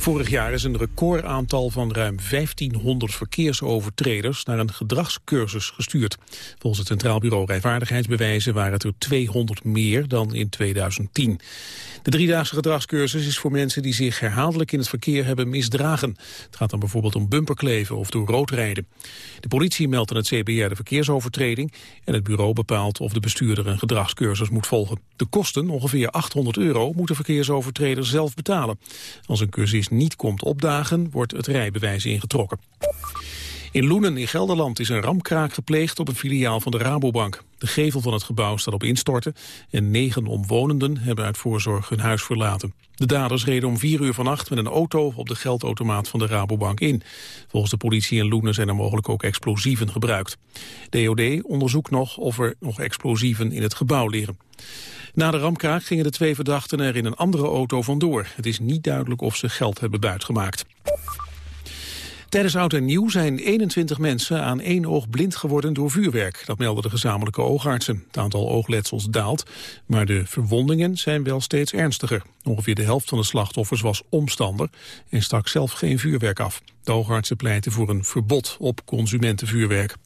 Vorig jaar is een recordaantal van ruim 1500 verkeersovertreders naar een gedragscursus gestuurd. Volgens het Centraal Bureau Rijvaardigheidsbewijzen waren het er 200 meer dan in 2010. De driedaagse gedragscursus is voor mensen die zich herhaaldelijk in het verkeer hebben misdragen. Het gaat dan bijvoorbeeld om bumperkleven of door rood rijden. De politie meldt aan het CBR de verkeersovertreding en het bureau bepaalt of de bestuurder een gedragscursus moet volgen. De kosten, ongeveer 800 euro, moet de verkeersovertreder zelf betalen. Als een cursist niet komt opdagen, wordt het rijbewijs ingetrokken. In Loenen in Gelderland is een ramkraak gepleegd op een filiaal van de Rabobank. De gevel van het gebouw staat op instorten en negen omwonenden hebben uit voorzorg hun huis verlaten. De daders reden om vier uur vannacht met een auto op de geldautomaat van de Rabobank in. Volgens de politie in Loenen zijn er mogelijk ook explosieven gebruikt. DOD onderzoekt nog of er nog explosieven in het gebouw liggen. Na de ramkraak gingen de twee verdachten er in een andere auto vandoor. Het is niet duidelijk of ze geld hebben buitgemaakt. Tijdens Oud en Nieuw zijn 21 mensen aan één oog blind geworden door vuurwerk. Dat melden de gezamenlijke oogartsen. Het aantal oogletsels daalt, maar de verwondingen zijn wel steeds ernstiger. Ongeveer de helft van de slachtoffers was omstander en stak zelf geen vuurwerk af. De oogartsen pleiten voor een verbod op consumentenvuurwerk.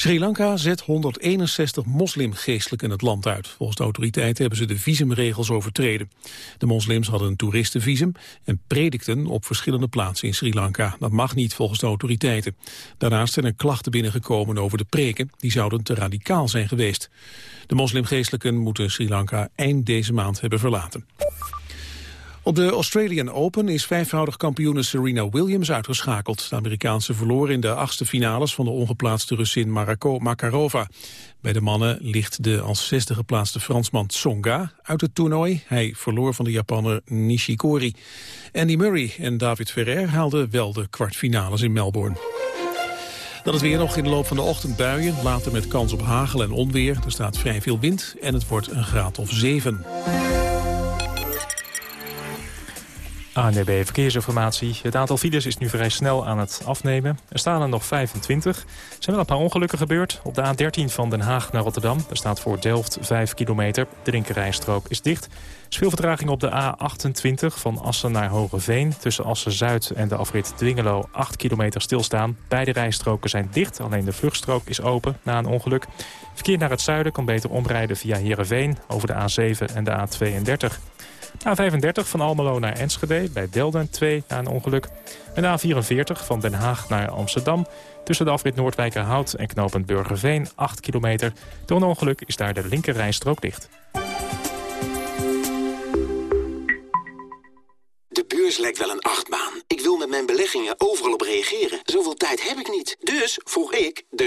Sri Lanka zet 161 moslimgeestelijken het land uit. Volgens de autoriteiten hebben ze de visumregels overtreden. De moslims hadden een toeristenvisum en predikten op verschillende plaatsen in Sri Lanka. Dat mag niet volgens de autoriteiten. Daarnaast zijn er klachten binnengekomen over de preken. Die zouden te radicaal zijn geweest. De moslimgeestelijken moeten Sri Lanka eind deze maand hebben verlaten. Op de Australian Open is vijfvoudig kampioene Serena Williams uitgeschakeld. De Amerikaanse verloor in de achtste finales van de ongeplaatste Russin Marako Makarova. Bij de mannen ligt de als zesde geplaatste Fransman Tsonga uit het toernooi. Hij verloor van de Japanner Nishikori. Andy Murray en David Ferrer haalden wel de kwartfinales in Melbourne. Dan het weer nog in de loop van de ochtend buien, later met kans op hagel en onweer. Er staat vrij veel wind en het wordt een graad of zeven. ANDB Verkeersinformatie. Het aantal files is nu vrij snel aan het afnemen. Er staan er nog 25. Er zijn wel een paar ongelukken gebeurd. Op de A13 van Den Haag naar Rotterdam. Er staat voor Delft 5 kilometer. De linkerrijstrook is dicht. Er is veel vertraging op de A28 van Assen naar Hogeveen. Tussen Assen-Zuid en de afrit Dwingelo 8 kilometer stilstaan. Beide rijstroken zijn dicht. Alleen de vluchtstrook is open na een ongeluk. Verkeer naar het zuiden kan beter omrijden via Heerenveen... over de A7 en de A32. A35 van Almelo naar Enschede, bij Delden 2 na een ongeluk. En de A44 van Den Haag naar Amsterdam. Tussen de afrit Noordwijkerhout en knooppunt Burgerveen 8 kilometer. Door een ongeluk is daar de linkerrijstrook dicht. De beurs lijkt wel een achtbaan. Ik wil met mijn beleggingen overal op reageren. Zoveel tijd heb ik niet. Dus vroeg ik de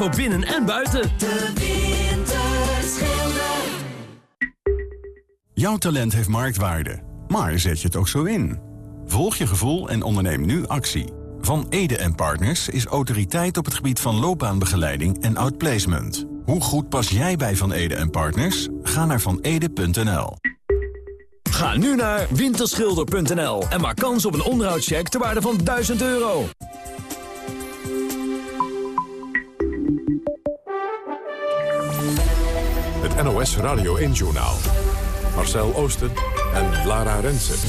voor binnen en buiten. De Winterschilder. Jouw talent heeft marktwaarde, maar zet je het ook zo in? Volg je gevoel en onderneem nu actie. Van Ede Partners is autoriteit op het gebied van loopbaanbegeleiding en outplacement. Hoe goed pas jij bij Van Ede Partners? Ga naar vanede.nl. Ga nu naar winterschilder.nl en maak kans op een onderhoudscheck ter waarde van 1000 euro. Het NOS Radio 1-journaal. Marcel Oosten en Lara Rensen.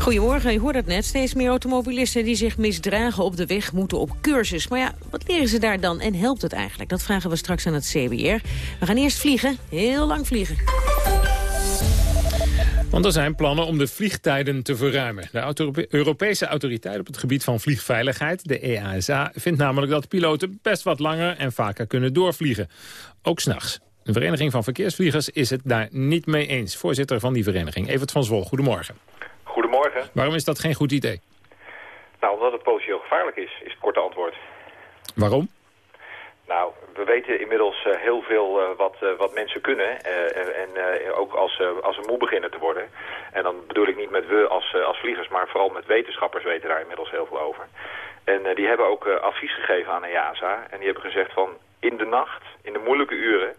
Goedemorgen, je hoort het net. Steeds meer automobilisten die zich misdragen op de weg moeten op cursus. Maar ja, wat leren ze daar dan en helpt het eigenlijk? Dat vragen we straks aan het CBR. We gaan eerst vliegen, heel lang vliegen. Want er zijn plannen om de vliegtijden te verruimen. De Europese autoriteit op het gebied van vliegveiligheid, de EASA... vindt namelijk dat piloten best wat langer en vaker kunnen doorvliegen. Ook s'nachts. De Vereniging van Verkeersvliegers is het daar niet mee eens. Voorzitter van die vereniging, Evert van Zwol, goedemorgen. Goedemorgen. Waarom is dat geen goed idee? Nou, omdat het potentieel gevaarlijk is, is het korte antwoord. Waarom? Nou, we weten inmiddels uh, heel veel uh, wat, uh, wat mensen kunnen. en ook als, als ze moe beginnen te worden. En dan bedoel ik niet met we als, als vliegers, maar vooral met wetenschappers weten daar inmiddels heel veel over. En die hebben ook advies gegeven aan EASA. En die hebben gezegd van in de nacht, in de moeilijke uren,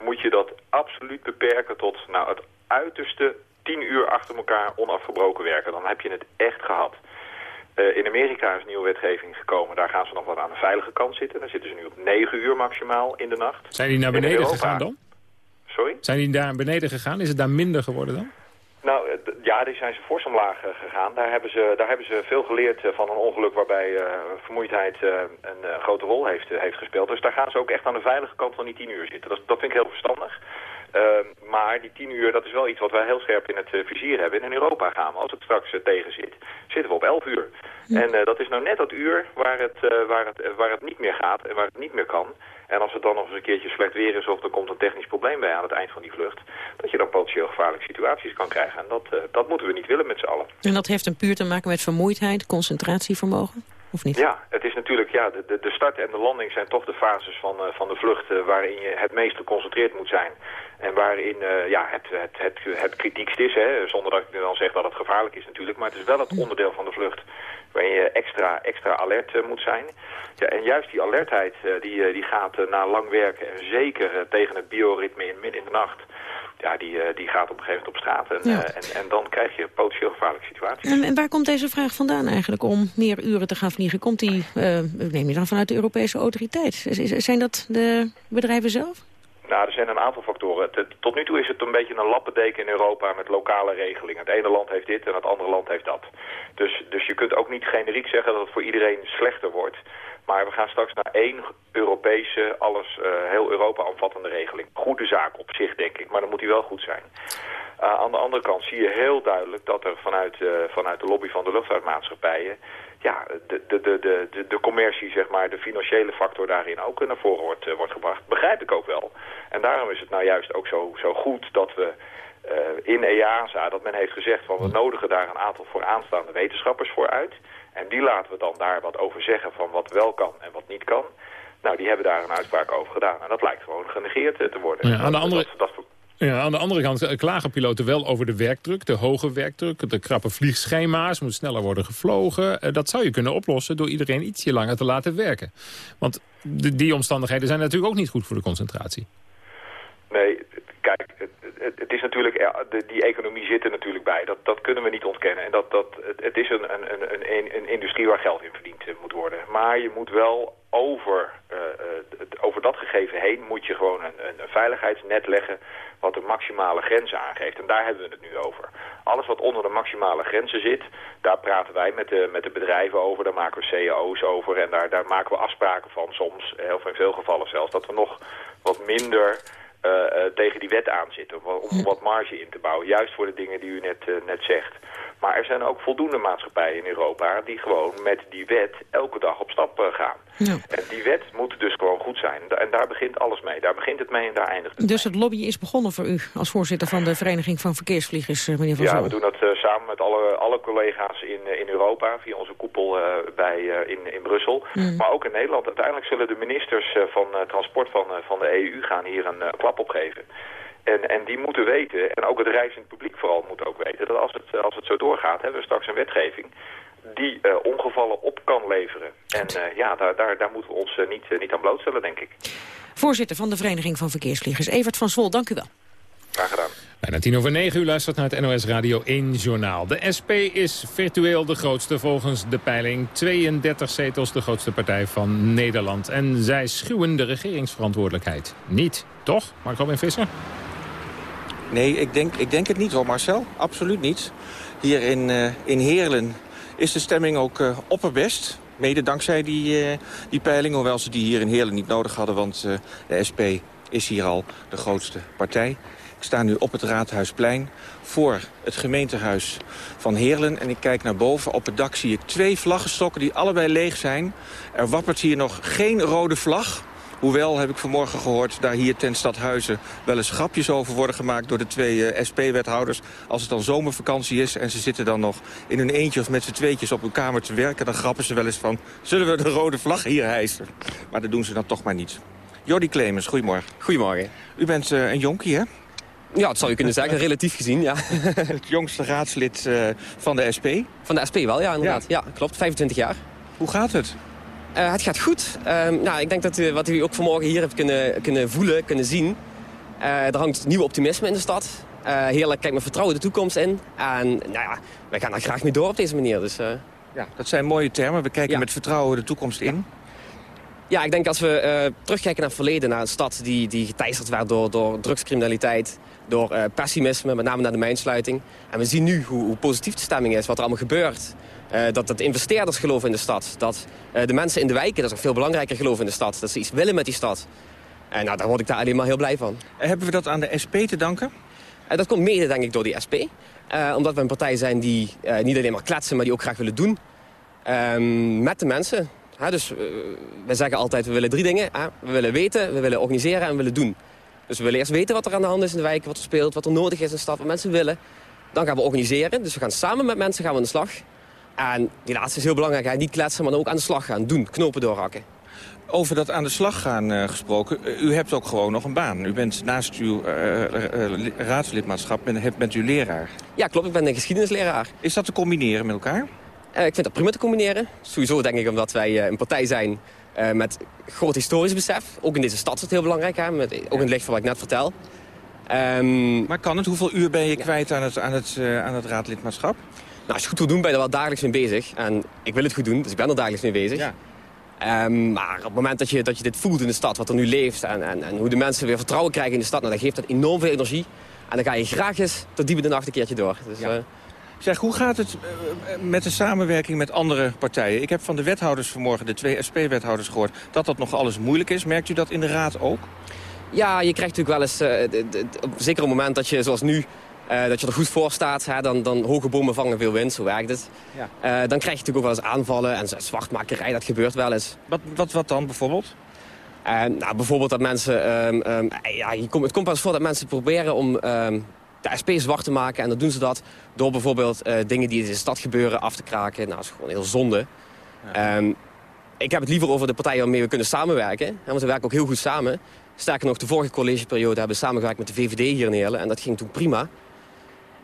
moet je dat absoluut beperken tot nou, het uiterste tien uur achter elkaar onafgebroken werken. Dan heb je het echt gehad. Uh, in Amerika is nieuwe wetgeving gekomen. Daar gaan ze nog wat aan de veilige kant zitten. Daar zitten ze nu op 9 uur maximaal in de nacht. Zijn die naar beneden gegaan dan? Sorry? Zijn die daar beneden gegaan? Is het daar minder geworden dan? Nou, ja, die zijn ze fors omlaag gegaan. Daar hebben ze, daar hebben ze veel geleerd van een ongeluk waarbij uh, vermoeidheid uh, een grote rol heeft, heeft gespeeld. Dus daar gaan ze ook echt aan de veilige kant van die 10 uur zitten. Dat, dat vind ik heel verstandig. Uh, maar die tien uur, dat is wel iets wat wij heel scherp in het vizier hebben. En in Europa gaan we, als het straks tegen zit, zitten we op elf uur. Ja. En dat is nou net dat uur waar het, waar, het, waar het niet meer gaat en waar het niet meer kan. En als het dan nog eens een keertje slecht weer is of er komt een technisch probleem bij aan het eind van die vlucht, dat je dan potentieel gevaarlijke situaties kan krijgen. En dat, dat moeten we niet willen met z'n allen. En dat heeft een puur te maken met vermoeidheid, concentratievermogen? Of niet? Ja, het is natuurlijk, ja, de, de start en de landing zijn toch de fases van, van de vlucht waarin je het meest geconcentreerd moet zijn. En waarin uh, ja, het, het, het, het kritiekst is, hè, zonder dat ik dan zeg dat het gevaarlijk is natuurlijk. Maar het is wel het onderdeel van de vlucht waarin je extra, extra alert uh, moet zijn. Ja, en juist die alertheid uh, die, die gaat na lang werken en zeker tegen het bioritme in midden in de nacht... Ja, die, die gaat op een gegeven moment op straat. En, ja. en, en dan krijg je potentieel gevaarlijke situaties. En, en, waar komt deze vraag vandaan eigenlijk om meer uren te gaan vliegen? Komt die, neem je dan vanuit de Europese autoriteit? Zijn dat de bedrijven zelf? Nou, er zijn een aantal factoren. Tot nu toe is het een beetje een lappendeken in Europa met lokale regelingen. Het ene land heeft dit en het andere land heeft dat. Dus, dus je kunt ook niet generiek zeggen dat het voor iedereen slechter wordt. Maar we gaan straks naar één Europese, alles, uh, heel Europa omvattende regeling. Goede zaak op zich, denk ik, maar dan moet die wel goed zijn. Uh, aan de andere kant zie je heel duidelijk dat er vanuit, uh, vanuit de lobby van de luchtvaartmaatschappijen ja, de, de, de, de, de commercie, zeg maar, de financiële factor daarin ook naar voren wordt, wordt gebracht. Begrijp ik ook wel. En daarom is het nou juist ook zo, zo goed dat we uh, in EASA, dat men heeft gezegd van we nodigen daar een aantal vooraanstaande wetenschappers voor uit. En die laten we dan daar wat over zeggen van wat wel kan en wat niet kan. Nou, die hebben daar een uitspraak over gedaan. En dat lijkt gewoon genegeerd te worden. Ja, aan de andere... Dat, dat, ja, aan de andere kant klagen piloten wel over de werkdruk, de hoge werkdruk, de krappe vliegschema's, moet sneller worden gevlogen. Dat zou je kunnen oplossen door iedereen ietsje langer te laten werken. Want die omstandigheden zijn natuurlijk ook niet goed voor de concentratie. Het, is natuurlijk, ja, de, die economie zit er natuurlijk bij. Dat, dat kunnen we niet ontkennen. En dat, dat, het, is een, een, een, een, industrie waar geld in verdiend moet worden. Maar je moet wel over, uh, over dat gegeven heen moet je gewoon een, een veiligheidsnet leggen wat de maximale grenzen aangeeft. En daar hebben we het nu over. Alles wat onder de maximale grenzen zit, daar praten wij met de, met de bedrijven over. Daar maken we cao's over en daar, daar maken we afspraken van soms, of in veel gevallen zelfs, dat we nog wat minder tegen die wet aanzitten. Om, om wat marge in te bouwen. Juist voor de dingen die u net, uh, net zegt. Maar er zijn ook voldoende maatschappijen in Europa die gewoon met die wet elke dag op stap gaan. Ja. En die wet moet dus gewoon goed zijn. En daar begint alles mee. Daar begint het mee en daar eindigt het Dus het lobby is begonnen voor u als voorzitter van de Vereniging van Verkeersvliegers, meneer Van Ja, we doen dat samen met alle, alle collega's in, in Europa via onze koepel bij, in, in Brussel. Mm. Maar ook in Nederland. Uiteindelijk zullen de ministers van transport van, van de EU gaan hier een klap op geven. En, en die moeten weten, en ook het reizend publiek vooral moet ook weten... dat als het, als het zo doorgaat, hebben we straks een wetgeving die uh, ongevallen op kan leveren. En uh, ja, daar, daar, daar moeten we ons uh, niet, niet aan blootstellen, denk ik. Voorzitter van de Vereniging van Verkeersvliegers, Evert van Zwol, dank u wel. Graag gedaan. Bijna tien over negen u luistert naar het NOS Radio 1 Journaal. De SP is virtueel de grootste volgens de peiling. 32 zetels de grootste partij van Nederland. En zij schuwen de regeringsverantwoordelijkheid. Niet, toch, Mark Robin Visser? Nee, ik denk, ik denk het niet hoor, Marcel. Absoluut niet. Hier in, uh, in Heerlen is de stemming ook uh, opperbest. Mede dankzij die, uh, die peiling, hoewel ze die hier in Heerlen niet nodig hadden... want de SP is hier al de grootste partij. Ik sta nu op het Raadhuisplein voor het gemeentehuis van Heerlen. En ik kijk naar boven. Op het dak zie ik twee vlaggenstokken die allebei leeg zijn. Er wappert hier nog geen rode vlag. Hoewel, heb ik vanmorgen gehoord, daar hier ten Stadhuizen... wel eens grapjes over worden gemaakt door de twee uh, SP-wethouders. Als het dan zomervakantie is en ze zitten dan nog in hun eentje... of met z'n tweetjes op hun kamer te werken... dan grappen ze wel eens van... zullen we de rode vlag hier hijsen? Maar dat doen ze dan toch maar niet. Jordi Clemens, goedemorgen. Goedemorgen. U bent eh, een jonkie, hè? Ja, dat zou je kunnen zeggen, relatief gezien, ja. Het jongste raadslid eh, van de SP. Van de SP wel, ja, inderdaad. Ja, klopt, 25 jaar. Hoe gaat het? Eh, het gaat goed. Ehm, nou, ik denk dat uh, wat u ook vanmorgen hier hebt kunnen, kunnen voelen, kunnen zien... Uh, er hangt nieuw optimisme in de stad. Uh, heerlijk, kijk met vertrouwen de toekomst in. En nou ja, wij gaan daar graag mee door op deze manier. Dus, ja, dat zijn mooie termen. We kijken Ja. met vertrouwen de toekomst in. Ja, ik denk als we eh, terugkijken naar het verleden, naar een stad die, die geteisterd werd door, door drugscriminaliteit, door eh, pessimisme, met name naar de mijnsluiting. En we zien nu hoe, hoe positief de stemming is, wat er allemaal gebeurt. Eh, dat, dat investeerders geloven in de stad. Dat eh, de mensen in de wijken, dat is nog veel belangrijker, geloven in de stad. Dat ze iets willen met die stad. En nou, daar word ik daar alleen maar heel blij van. Hebben we dat aan de SP te danken? Eh, dat komt mede, denk ik, door die SP. Eh, omdat we een partij zijn die eh, niet alleen maar kletsen, maar die ook graag willen doen. Ehm, met de mensen. Dus eh, we zeggen altijd, we willen drie dingen. We willen weten, we willen organiseren en we willen doen. Dus we willen eerst weten wat er aan de hand is in de wijk, wat er speelt, wat er nodig is in de stad, wat mensen willen. Dan gaan we organiseren. Dus we gaan samen met mensen gaan we aan de slag. En die laatste is heel belangrijk. Hè. Niet kletsen, maar ook aan de slag gaan. Doen, knopen doorhakken. Over dat aan de slag gaan eh, gesproken. eh, u hebt ook gewoon nog een baan. U bent naast uw eh, raadslidmaatschap bent, bent u leraar. Ja, klopt. Ik ben een geschiedenisleraar. Is dat te combineren met elkaar? Ik vind dat prima te combineren. Sowieso denk ik omdat wij een partij zijn met groot historisch besef. Ook in deze stad is het heel belangrijk. Hè? Met, ook in het licht van wat ik net vertel. Ehm, Maar kan het? Hoeveel uur ben je kwijt aan het, aan het, aan het raadlidmaatschap? Nou, als je het goed wil doen, ben je er wel dagelijks mee bezig. En ik wil het goed doen, dus ik ben er dagelijks mee bezig. Ja. Ehm, maar op het moment dat je, dat je dit voelt in de stad, wat er nu leeft... En, en, en hoe de mensen weer vertrouwen krijgen in de stad... Nou, dan geeft dat enorm veel energie. En dan ga je graag eens tot diep in de nacht een keertje door. Dus, eh, Zeg, hoe gaat het eh, met de samenwerking met andere partijen? Ik heb van de wethouders vanmorgen, de twee SP-wethouders, gehoord... dat dat nog alles moeilijk is. Merkt u dat in de raad ook? Ja, je krijgt natuurlijk wel eens, eh, zeker op het moment dat je zoals nu, eh, dat je er goed voor staat, hè, dan, dan hoge bomen vangen veel wind, zo werkt het. Ja. Eh, dan krijg je natuurlijk ook wel eens aanvallen en zwartmakerij, dat gebeurt wel eens. Wat, wat, wat dan bijvoorbeeld? Eh, nou, bijvoorbeeld dat mensen, ehm, ehm, eh, ja, je komt, het komt wel eens voor dat mensen proberen om ehm, de SP zwart te maken. En dan doen ze dat door bijvoorbeeld dingen die in de stad gebeuren af te kraken. Nou, dat is gewoon heel zonde. Ik heb het liever over de partijen waarmee we kunnen samenwerken. Hè, want we werken ook heel goed samen. Sterker nog, de vorige collegeperiode hebben we samengewerkt met de VVD hier in Heerlen. En dat ging toen prima.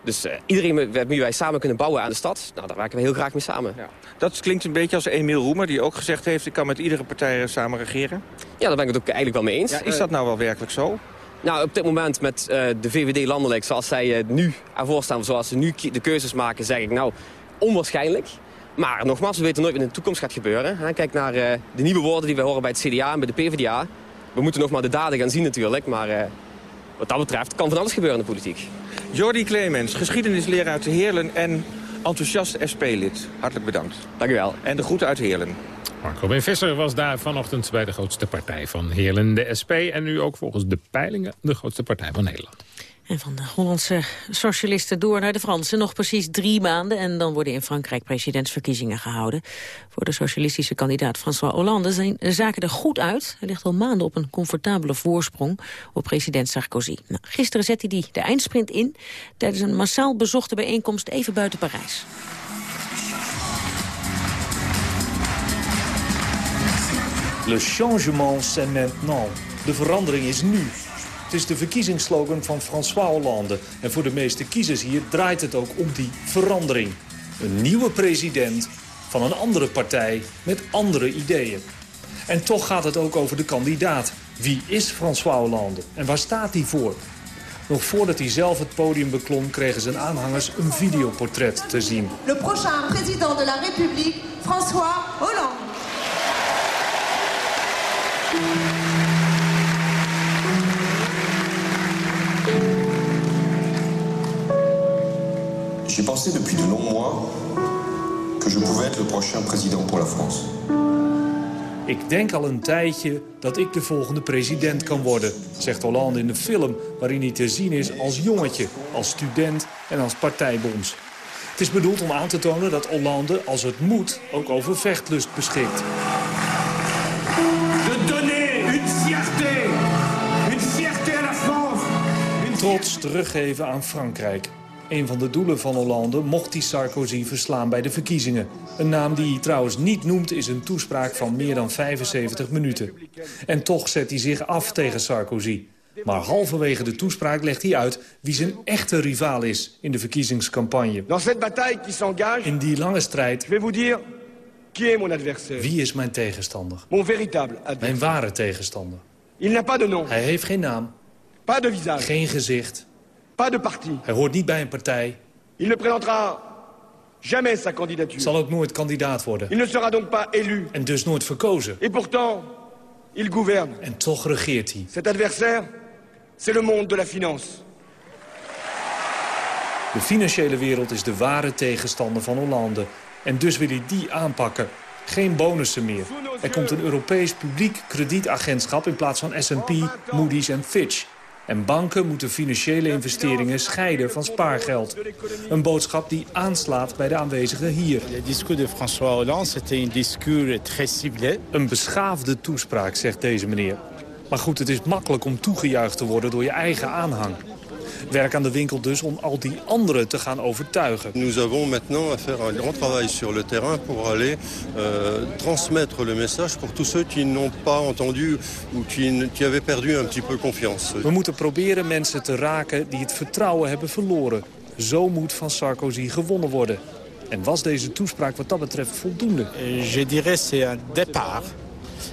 Dus eh, iedereen met wie wij samen kunnen bouwen aan de stad, nou, daar werken we heel graag mee samen. Ja, Dat klinkt een beetje als Emiel Roemer, die ook gezegd heeft... ik kan met iedere partij eh, samen regeren. daar ben ik het ook eigenlijk wel mee eens. Ja, is dat nou wel werkelijk zo? Nou, op dit moment met eh, de VVD landelijk, zoals zij eh, nu ervoor staan... zoals ze nu de keuzes maken, zeg ik nou onwaarschijnlijk. Maar nogmaals, we weten nooit wat in de toekomst gaat gebeuren. hè. Kijk naar eh, de nieuwe woorden die we horen bij het CDA en bij de PvdA. We moeten nog maar de daden gaan zien natuurlijk. Maar eh, wat dat betreft kan van alles gebeuren in de politiek. Jordi Clemens, geschiedenisleraar uit Heerlen en enthousiast SP-lid. Hartelijk bedankt. Dank u wel. En de groeten uit Heerlen. Marco B. Visser was daar vanochtend bij de grootste partij van Heerlen, de SP. En nu ook volgens de peilingen de grootste partij van Nederland. En van de Hollandse socialisten door naar de Fransen. Nog precies drie maanden en dan worden in Frankrijk presidentsverkiezingen gehouden. Voor de socialistische kandidaat François Hollande zijn de zaken er goed uit. Hij ligt al maanden op een comfortabele voorsprong op president Sarkozy. Nou, gisteren zette hij de eindsprint in tijdens een massaal bezochte bijeenkomst even buiten Parijs. Le changement, c'est maintenant. De verandering is nu. Het is de verkiezingsslogan van François Hollande. En voor de meeste kiezers hier draait het ook om die verandering. Een nieuwe president van een andere partij met andere ideeën. En toch gaat het ook over de kandidaat. Wie is François Hollande en waar staat hij voor? Nog voordat hij zelf het podium beklom... kregen zijn aanhangers een videoportret te zien. Le prochain président de la François Hollande. J'ai pensé depuis de longs mois que je pouvais être le prochain président pour la France. Ik denk al een tijdje dat ik de volgende president kan worden, zegt Hollande in de film waarin hij te zien is als jongetje, als student en als partijbons. Het is bedoeld om aan te tonen dat Hollande, als het moet, ook over vechtlust beschikt. De donner une fierté, une fierté à la France. Trots teruggeven aan Frankrijk. Een van de doelen van Hollande mocht hij Sarkozy verslaan bij de verkiezingen. Een naam die hij trouwens niet noemt is een toespraak van meer dan 75 minuten. En toch zet hij zich af tegen Sarkozy. Maar halverwege de toespraak legt hij uit wie zijn echte rivaal is in de verkiezingscampagne. In die lange strijd, wie is mijn tegenstander? Mijn ware tegenstander. Hij heeft geen naam, geen gezicht. Pas de parti. Hij hoort niet bij een partij. Il ne présentera jamais sa candidature. Zal ook nooit kandidaat worden. Il ne sera donc pas élu. En dus nooit verkozen. Et pourtant, il gouverne. En toch regeert hij. Cet adversaire, c'est le monde de la finance. De financiële wereld is de ware tegenstander van Hollande. En dus wil hij die aanpakken. Geen bonussen meer. Er komt een Europees publiek kredietagentschap in plaats van S&P, Moody's en Fitch. En banken moeten financiële investeringen scheiden van spaargeld. Een boodschap die aanslaat bij de aanwezigen hier. Le discours de François Hollande, c'était un discours très ciblé. Een beschaafde toespraak, zegt deze meneer. Maar goed, het is makkelijk om toegejuicht te worden door je eigen aanhang. Werk aan de winkel dus om al die anderen te gaan overtuigen. Nous avons maintenant à faire un grand travail sur le terrain pour aller euh, transmettre le message pour tous ceux qui n'ont pas entendu ou qui, qui avaient perdu un petit peu confiance. We moeten proberen mensen te raken die het vertrouwen hebben verloren. Zo moet van Sarkozy gewonnen worden. En was deze toespraak wat dat betreft voldoende? Je dirais c'est un départ,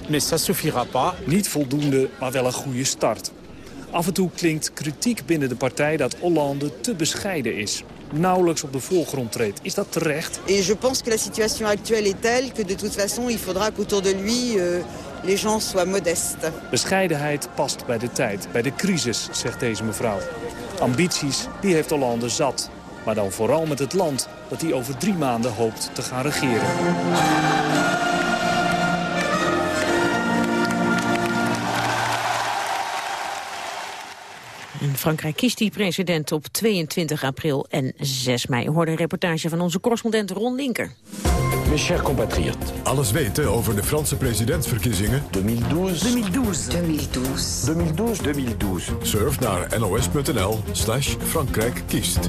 mais ça suffira pas. Niet voldoende, maar wel een goede start. Af en toe klinkt kritiek binnen de partij dat Hollande te bescheiden is. Nauwelijks op de voorgrond treedt. Is dat terecht? Et je pense que la situation actuelle est telle que de toute façon, il faudra qu'autour de lui, euh, les gens soient modestes. Bescheidenheid past bij de tijd, bij de crisis, zegt deze mevrouw. Ambities, die heeft Hollande zat. Maar dan vooral met het land dat hij over drie maanden hoopt te gaan regeren. In Frankrijk kiest die president op 22 april en 6 mei. Hoorde een reportage van onze correspondent Ron Linker. Mes chers compatriotes. Alles weten over de Franse presidentsverkiezingen? 2012. 2012. 2012. 2012. 2012. Surf naar nos.nl slash Frankrijk kiest.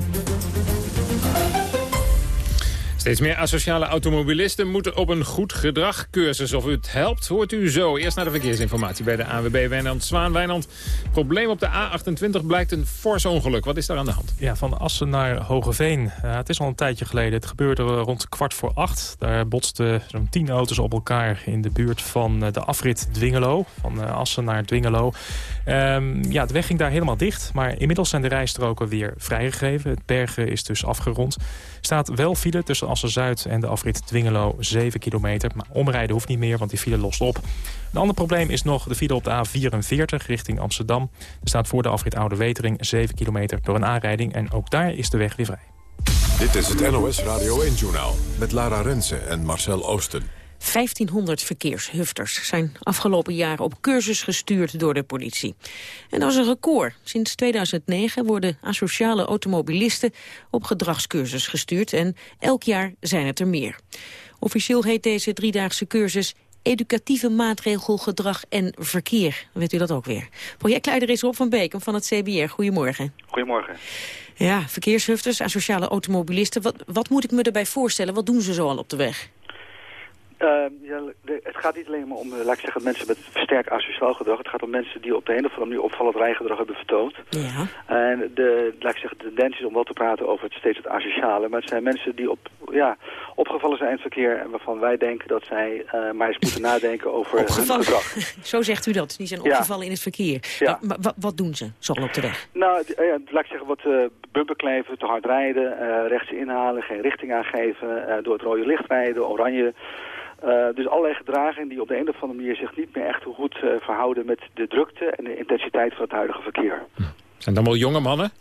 Steeds meer asociale automobilisten moeten op een goed gedragcursus. Of het helpt, hoort u zo. Eerst naar de verkeersinformatie bij de ANWB Wijnand Zwaan. Wijnand, probleem op de A28 blijkt een fors ongeluk. Wat is daar aan de hand? Ja, van Assen naar Hogeveen. Uh, het is al een tijdje geleden. Het gebeurde rond kwart voor acht. Daar botsten zo'n tien auto's op elkaar in de buurt van de afrit Dwingelo. Van Assen naar Dwingelo. Um, ja, de weg ging daar helemaal dicht. Maar inmiddels zijn de rijstroken weer vrijgegeven. Het bergen is dus afgerond. Er staat wel file tussen Assen-Zuid en de afrit Dwingelo 7 kilometer. Maar omrijden hoeft niet meer, want die file lost op. Een ander probleem is nog de file op de A44 richting Amsterdam. Er staat voor de afrit Oude Wetering 7 kilometer door een aanrijding. En ook daar is de weg weer vrij. Dit is het NOS Radio 1-journaal met Lara Rensen en Marcel Oosten. 1500 verkeershufters zijn afgelopen jaar op cursus gestuurd door de politie. En dat is een record. Sinds 2009 worden asociale automobilisten op gedragscursus gestuurd en elk jaar zijn het er meer. Officieel heet deze driedaagse cursus educatieve maatregel, gedrag en verkeer. Weet u dat ook weer? Projectleider is Rob van Beek van het CBR. Goedemorgen. Goedemorgen. Ja, verkeershufters, asociale automobilisten. Wat, wat moet ik me erbij voorstellen? Wat doen ze zo al op de weg? Uh, ja, het gaat niet alleen maar om, uh, laat ik zeggen, mensen met versterkt asociaal gedrag. Het gaat om mensen die op de een of andere manier opvallend rijgedrag hebben vertoond. Ja. En de, laat ik zeggen, de tendens is om wel te praten over het steeds het asociale. Maar het zijn mensen die op, ja, opgevallen zijn in het verkeer en waarvan wij denken dat zij uh, maar eens moeten nadenken over opgevallen. hun gedrag. Zo zegt u dat. Die zijn opgevallen ja. in het verkeer. Ja. Maar, maar wat doen ze zoal op de weg? Nou, ja, laat ik zeggen, wat uh, bumperkleven, te hard rijden, uh, rechts inhalen, geen richting aangeven, door het rode licht rijden, oranje. Uh, dus allerlei gedragingen die op de een of andere manier zich niet meer echt goed uh, verhouden met de drukte en de intensiteit van het huidige verkeer. Zijn dat allemaal jonge mannen?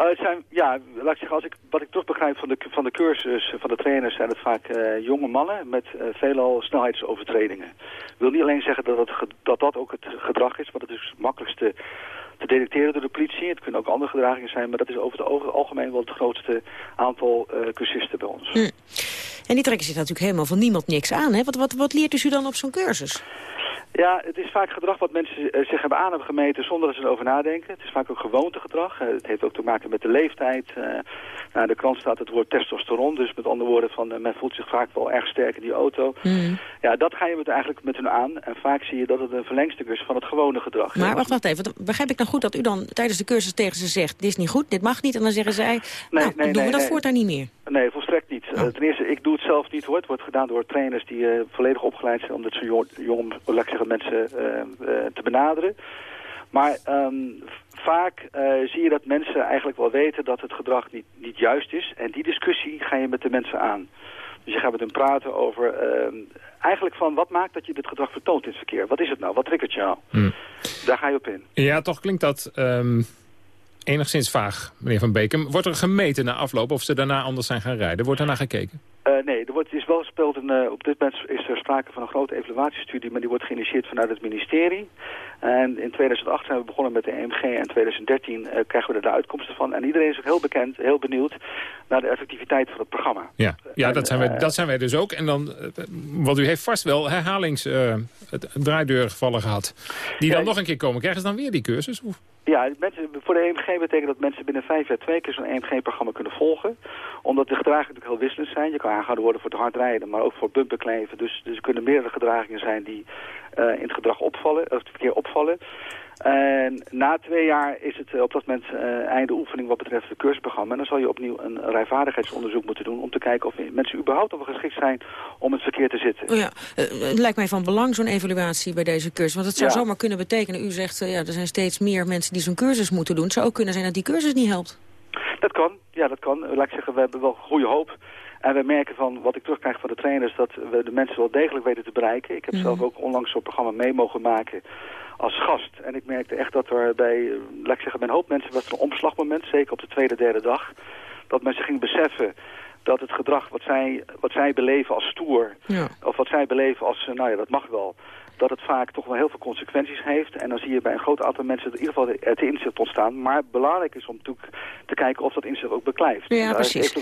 Uh, het zijn, ja, laat ik zeggen, als ik, wat ik toch begrijp van de, van de cursus, van de trainers, zijn het vaak jonge mannen met veelal snelheidsovertredingen. Ik wil niet alleen zeggen dat, het, dat dat ook het gedrag is, want het is het makkelijkste te detecteren door de politie. Het kunnen ook andere gedragingen zijn, maar dat is over het algemeen wel het grootste aantal cursisten bij ons. Hm. En die trekken zich natuurlijk helemaal van niemand niks aan. Hè? Wat, wat, wat leert dus u dan op zo'n cursus? Ja, het is vaak gedrag wat mensen eh, zich hebben aan hebben gemeten zonder dat ze erover nadenken. Het is vaak ook gewoontegedrag. Eh, het heeft ook te maken met de leeftijd. Nou, de krant staat het woord testosteron. Dus met andere woorden, van, men voelt zich vaak wel erg sterk in die auto. Hmm. Ja, dat ga je met, eigenlijk met hun aan. En vaak zie je dat het een verlengstuk is van het gewone gedrag. Maar wacht, wacht even. Begrijp ik nou goed dat u dan tijdens de cursus tegen ze zegt... dit is niet goed, dit mag niet. En dan zeggen zij, Nee, nou, nee, doen we dat voortaan niet meer. Nee, volstrekt niet. Eh, ten eerste, ik doe het zelf niet hoor. Het wordt gedaan door trainers die eh, volledig opgeleid zijn om dit soort jong, jong laat ik zeggen, mensen eh, eh, te benaderen. Maar ehm, vaak eh, zie je dat mensen eigenlijk wel weten dat het gedrag niet, niet juist is. En die discussie ga je met de mensen aan. Dus je gaat met hen praten over ehm, eigenlijk van wat maakt dat je dit gedrag vertoont in het verkeer. Wat is het nou? Wat triggert jou? Daar ga je op in. Ja, toch klinkt dat ehm, enigszins vaag, meneer Van Bekem. Wordt er gemeten na afloop of ze daarna anders zijn gaan rijden? Wordt daarna gekeken? Eh, nee, er wordt, is wel gespeeld een, eh, op dit moment is er sprake van een grote evaluatiestudie, maar die wordt geïnitieerd vanuit het ministerie. En in 2008 zijn we begonnen met de EMG en in 2013 eh, krijgen we er de uitkomsten van. En iedereen is ook heel bekend, heel benieuwd naar de effectiviteit van het programma. Ja, ja En, dat, zijn wij, dat zijn wij dus ook. En dan, want u heeft vast wel herhalings eh, het- draaideurgevallen gehad. Die dan Ja, nog een keer komen. Krijgen ze dan weer die cursus? Of? Ja, mensen, voor de EMG betekent dat mensen binnen vijf jaar twee keer zo'n EMG-programma kunnen volgen. Omdat de gedragingen natuurlijk heel wisselend zijn. Je kan aangehouden worden voor het hard rijden, maar ook voor bumperkleven. Dus, dus er kunnen meerdere gedragingen zijn die eh, in het gedrag opvallen, of het verkeer opvallen. En na twee jaar is het eh, op dat moment eh, einde oefening wat betreft het cursusprogramma. En dan zal je opnieuw een rijvaardigheidsonderzoek moeten doen om te kijken of mensen überhaupt al geschikt zijn om het verkeer te zitten. Oh ja, het lijkt mij van belang zo'n evaluatie bij deze cursus. Want het zou Ja. zomaar kunnen betekenen, u zegt ja, er zijn steeds meer mensen die zo'n cursus moeten doen. Het zou ook kunnen zijn dat die cursus niet helpt. Dat kan, ja dat kan. Laat ik zeggen, we hebben wel goede hoop. En we merken van wat ik terugkrijg van de trainers dat we de mensen wel degelijk weten te bereiken. Ik heb Mhm. zelf ook onlangs zo'n programma mee mogen maken als gast. En ik merkte echt dat er bij, laat ik zeggen, bij een hoop mensen was er een omslagmoment, zeker op de tweede, derde dag. Dat mensen gingen beseffen dat het gedrag wat zij, wat zij beleven als stoer, Ja. of wat zij beleven als, eh, nou ja, dat mag wel, dat het vaak toch wel heel veel consequenties heeft. En dan zie je bij een groot aantal mensen in ieder geval het inzicht ontstaan. Maar belangrijk is om natuurlijk te kijken of dat inzicht ook beklijft. Ja, En precies.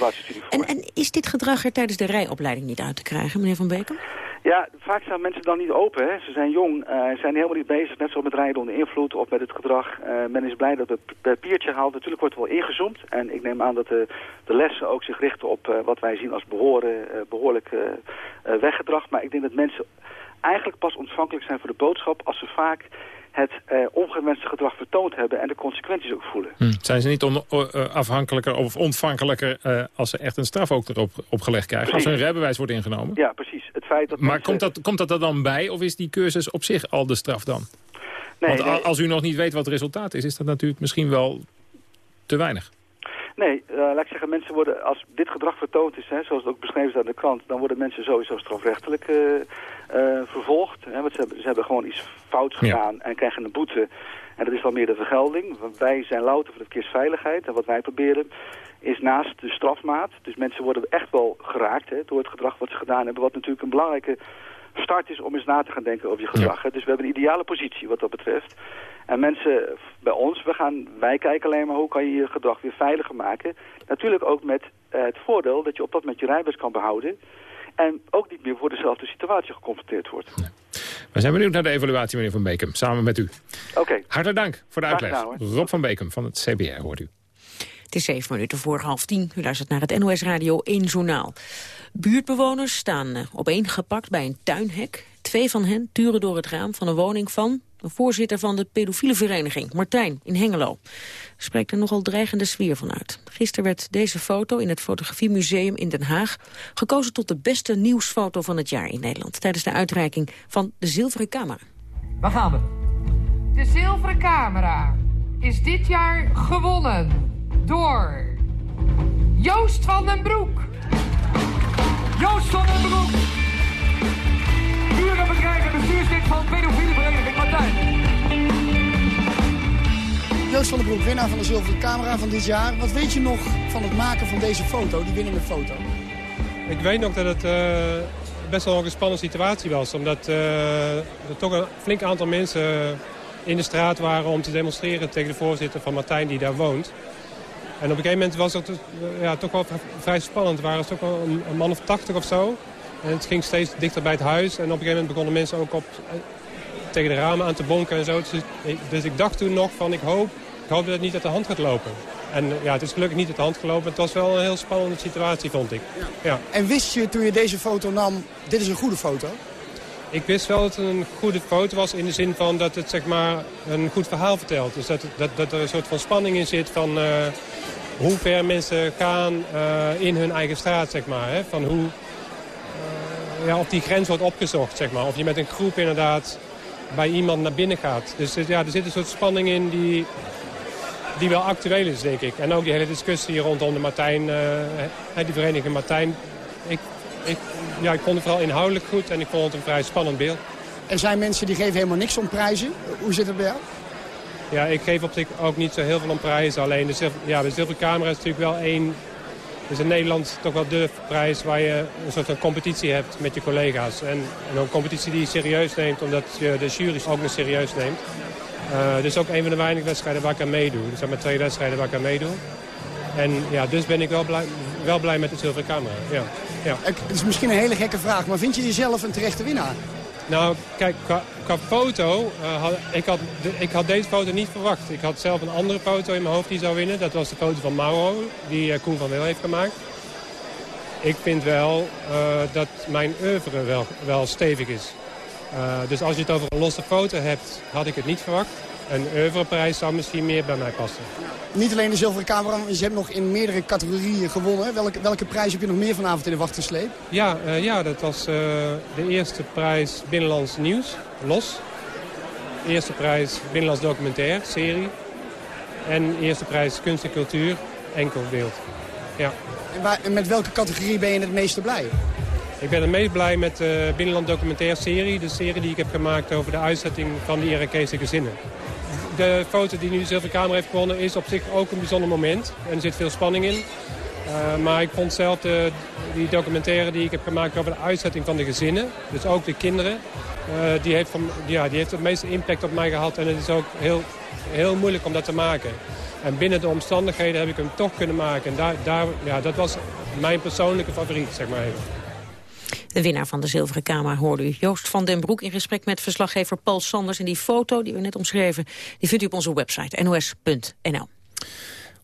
En, en is dit gedrag er tijdens de rijopleiding niet uit te krijgen, meneer Van Bekem? Ja, vaak zijn mensen dan niet open. Hè. Ze zijn jong, eh, zijn helemaal niet bezig, net zoals met rijden onder invloed of met het gedrag. Eh, men is blij dat het papiertje haalt. Natuurlijk wordt er wel ingezoomd. En ik neem aan dat de, de lessen ook zich richten op eh, wat wij zien als behoren, eh, behoorlijk eh, eh, weggedrag. Maar ik denk dat mensen eigenlijk pas ontvankelijk zijn voor de boodschap als ze vaak het eh, ongewenste gedrag vertoond hebben en de consequenties ook voelen. Zijn ze niet on- eh, afhankelijker of ontvankelijker eh, als ze echt een straf ook erop opgelegd krijgen? Als hun rijbewijs wordt ingenomen? Ja, precies. Het feit dat Maar mensen- komt, dat, komt dat er dan bij of is die cursus op zich al de straf dan? Nee, Want nee. als u nog niet weet wat het resultaat is, is dat natuurlijk misschien wel te weinig. Nee, eh, laat ik zeggen, mensen worden, als dit gedrag vertoond is, hè, zoals het ook beschreven staat in de krant, dan worden mensen sowieso strafrechtelijk eh, eh, vervolgd. Hè, want ze hebben, ze hebben gewoon iets fouts gedaan en krijgen een boete. En dat is dan meer de vergelding. Want wij zijn louter voor de verkeersveiligheid. En wat wij proberen is naast de strafmaat, dus mensen worden echt wel geraakt hè, door het gedrag wat ze gedaan hebben, wat natuurlijk een belangrijke start is om eens na te gaan denken over je gedrag. Dus we hebben een ideale positie wat dat betreft. En mensen bij ons, we gaan, wij kijken alleen maar hoe kan je je gedrag weer veiliger maken. Natuurlijk ook met eh, het voordeel dat je op dat moment je rijbewijs kan behouden. En ook niet meer voor dezelfde situatie geconfronteerd wordt. We zijn benieuwd naar de evaluatie, meneer Van Bekem, samen met u. Oké. Hartelijk dank voor de uitleg. Rob van Bekem van het CBR hoort u. Het is zeven minuten voor half tien. U luistert naar het NOS Radio 1 Journaal. Buurtbewoners staan eh, opeengepakt bij een tuinhek. Twee van hen turen door het raam van een woning van... de voorzitter van de pedofiele vereniging, Martijn, in Hengelo. Er spreekt er nogal dreigende sfeer van uit. Gisteren werd deze foto in het Fotografiemuseum in Den Haag... gekozen tot de beste nieuwsfoto van het jaar in Nederland... tijdens de uitreiking van de Zilveren Camera. Waar gaan we? De zilveren camera is dit jaar gewonnen door Joost van den Broek. Joost van den Broek. Bestuurslid van pedofiele vereniging Martijn. Joost van den Broek, winnaar van de Zilveren Camera van dit jaar. Wat weet je nog van het maken van deze foto, die winnende foto? Ik weet nog dat het eh, best wel een spannende situatie was. Omdat eh, er toch een flink aantal mensen in de straat waren om te demonstreren tegen de voorzitter van Martijn die daar woont. En op een gegeven moment was het eh, ja, toch wel vrij spannend. Er waren toch wel een, een man of tachtig of zo. En het ging steeds dichter bij het huis. En op een gegeven moment begonnen mensen ook op, tegen de ramen aan te bonken en zo. Dus, dus ik dacht toen nog van ik hoop, ik hoop dat het niet uit de hand gaat lopen. En ja, het is gelukkig niet uit de hand gelopen. Het was wel een heel spannende situatie, vond ik. Ja. En wist je toen je deze foto nam, dit is een goede foto? Ik wist wel dat het een goede foto was in de zin van dat het zeg maar, een goed verhaal vertelt. Dus dat, dat, dat er een soort van spanning in zit van uh, hoe ver mensen gaan uh, in hun eigen straat. Zeg maar, hè? Van hoe, ja, of die grens wordt opgezocht. Zeg maar. Of je met een groep inderdaad bij iemand naar binnen gaat. Dus ja, er zit een soort spanning in die, die wel actueel is, denk ik. En ook die hele discussie rondom de Martijn, die vereniging Martijn. Ik, ik, ja, ik vond het vooral inhoudelijk goed en ik vond het een vrij spannend beeld. Er zijn mensen die geven helemaal niks om prijzen. Hoe zit het bij jou? Ja, ik geef op zich ook niet zo heel veel om prijzen. Alleen de, zilver, ja, de zilveren camera is natuurlijk wel één... is in Nederland toch wel de prijs waar je een soort van competitie hebt met je collega's. En, en een competitie die je serieus neemt, omdat je de jury ook nog serieus neemt. Uh, dus ook een van de weinige wedstrijden waar ik aan meedoe. Er zijn maar twee wedstrijden waar ik aan meedoe. En ja, dus ben ik wel blij, wel blij met de zilveren camera. Ja. Ja. Het is misschien een hele gekke vraag, maar vind je jezelf een terechte winnaar? Nou, kijk, qua, foto, uh, had, ik, had, ik had deze foto niet verwacht. Ik had zelf een andere foto in mijn hoofd die zou winnen. Dat was de foto van Mauro, die uh, Koen van Wil heeft gemaakt. Ik vind wel uh, dat mijn oeuvre wel, wel stevig is. dus als je het over een losse foto hebt, had ik het niet verwacht. Een oeuvreprijs zou misschien meer bij mij passen. Niet alleen de zilveren camera, maar je hebt nog in meerdere categorieën gewonnen. Welke, welke prijs heb je nog meer vanavond in de wacht gesleept? Ja, uh, ja dat was uh, de eerste prijs Binnenlands Nieuws, los. Eerste prijs Binnenlands Documentair, serie. En eerste prijs Kunst en Cultuur, enkel beeld. Ja. En, waar, en met welke categorie ben je het meeste blij? Ik ben het meest blij met de Binnenland Documentair serie. De serie die ik heb gemaakt over de uitzetting van de Irakese gezinnen de foto die nu de zilveren kamer heeft gewonnen is op zich ook een bijzonder moment. En er zit veel spanning in. Uh, maar ik vond zelf die documentaire die ik heb gemaakt over de uitzetting van de gezinnen. Dus ook de kinderen. Uh, die, heeft van, ja, die heeft het meeste impact op mij gehad. En het is ook heel, heel moeilijk om dat te maken. En binnen de omstandigheden heb ik hem toch kunnen maken. En daar, daar, ja, dat was mijn persoonlijke favoriet, zeg maar. De winnaar van de Zilveren Kamer hoorde u Joost van den Broek... in gesprek met verslaggever Paul Sanders. En die foto die we net omschreven, die vindt u op onze website nos.nl.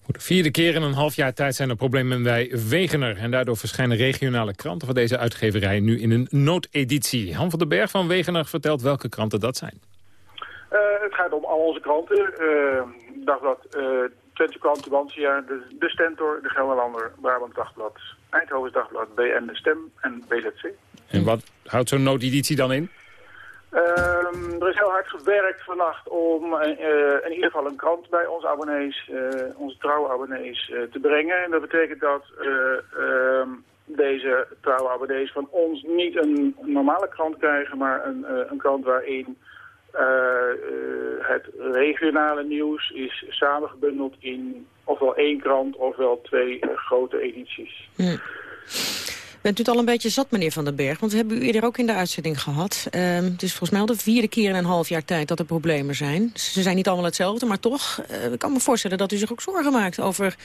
Voor de vierde keer in een half jaar tijd zijn er problemen bij Wegener. En daardoor verschijnen regionale kranten van deze uitgeverij nu in een noodeditie. Han van den Berg van Wegener vertelt welke kranten dat zijn. Uh, het gaat om al onze kranten. Uh, Dagblad, uh, Twente Krant, Tubantia, de, de Stentor, de Gelderlander, Brabant Dagblad, Eindhoven Dagblad, BN De Stem en BZC. En wat houdt zo'n noodeditie dan in? Um, er is heel hard gewerkt vannacht om uh, in ieder geval een krant bij onze abonnees, uh, onze trouwe abonnees, uh, te brengen. En dat betekent dat ehm, deze trouwe abonnees van ons niet een normale krant krijgen, maar een, een krant waarin het regionale nieuws is samengebundeld in ofwel één krant ofwel twee grote edities. Hm. Bent u het al een beetje zat, meneer Van den Berg? Want we hebben u eerder ook in de uitzending gehad. Uh, het is volgens mij al de vierde keer in een half jaar tijd dat er problemen zijn. Ze zijn niet allemaal hetzelfde, maar toch... Uh, ik kan me voorstellen dat u zich ook zorgen maakt over...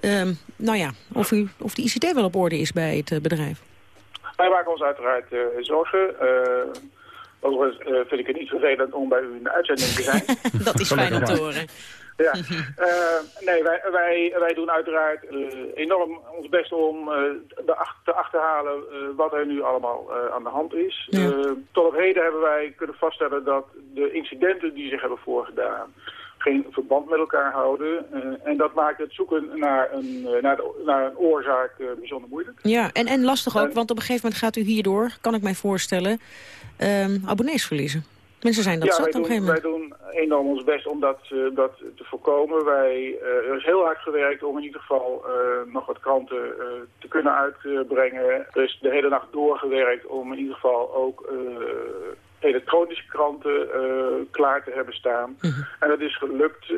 Uh, nou ja, of, u, of de ICT wel op orde is bij het uh, bedrijf. Wij maken ons uiteraard zorgen. Overigens vind ik het niet vervelend om bij u in de uitzending te zijn. dat is fijn om te horen. Ja, uh, nee, wij, wij, wij doen uiteraard uh, enorm ons best om uh, de ach te achterhalen wat er nu allemaal aan de hand is. Ja. tot op heden hebben wij kunnen vaststellen dat de incidenten die zich hebben voorgedaan geen verband met elkaar houden. en dat maakt het zoeken naar een, naar, de, naar een oorzaak bijzonder moeilijk. Ja, en, en lastig ook, want op een gegeven moment gaat u hierdoor, kan ik mij voorstellen, ehm, abonnees verliezen. Mensen zijn dat ja, zat op een gegeven moment. wij doen enorm ons best om dat, uh, dat te voorkomen. Wij, uh, er is heel hard gewerkt om in ieder geval uh, nog wat kranten te kunnen uitbrengen. Er is de hele nacht doorgewerkt om in ieder geval ook elektronische kranten klaar te hebben staan. -hmm. En dat is gelukt.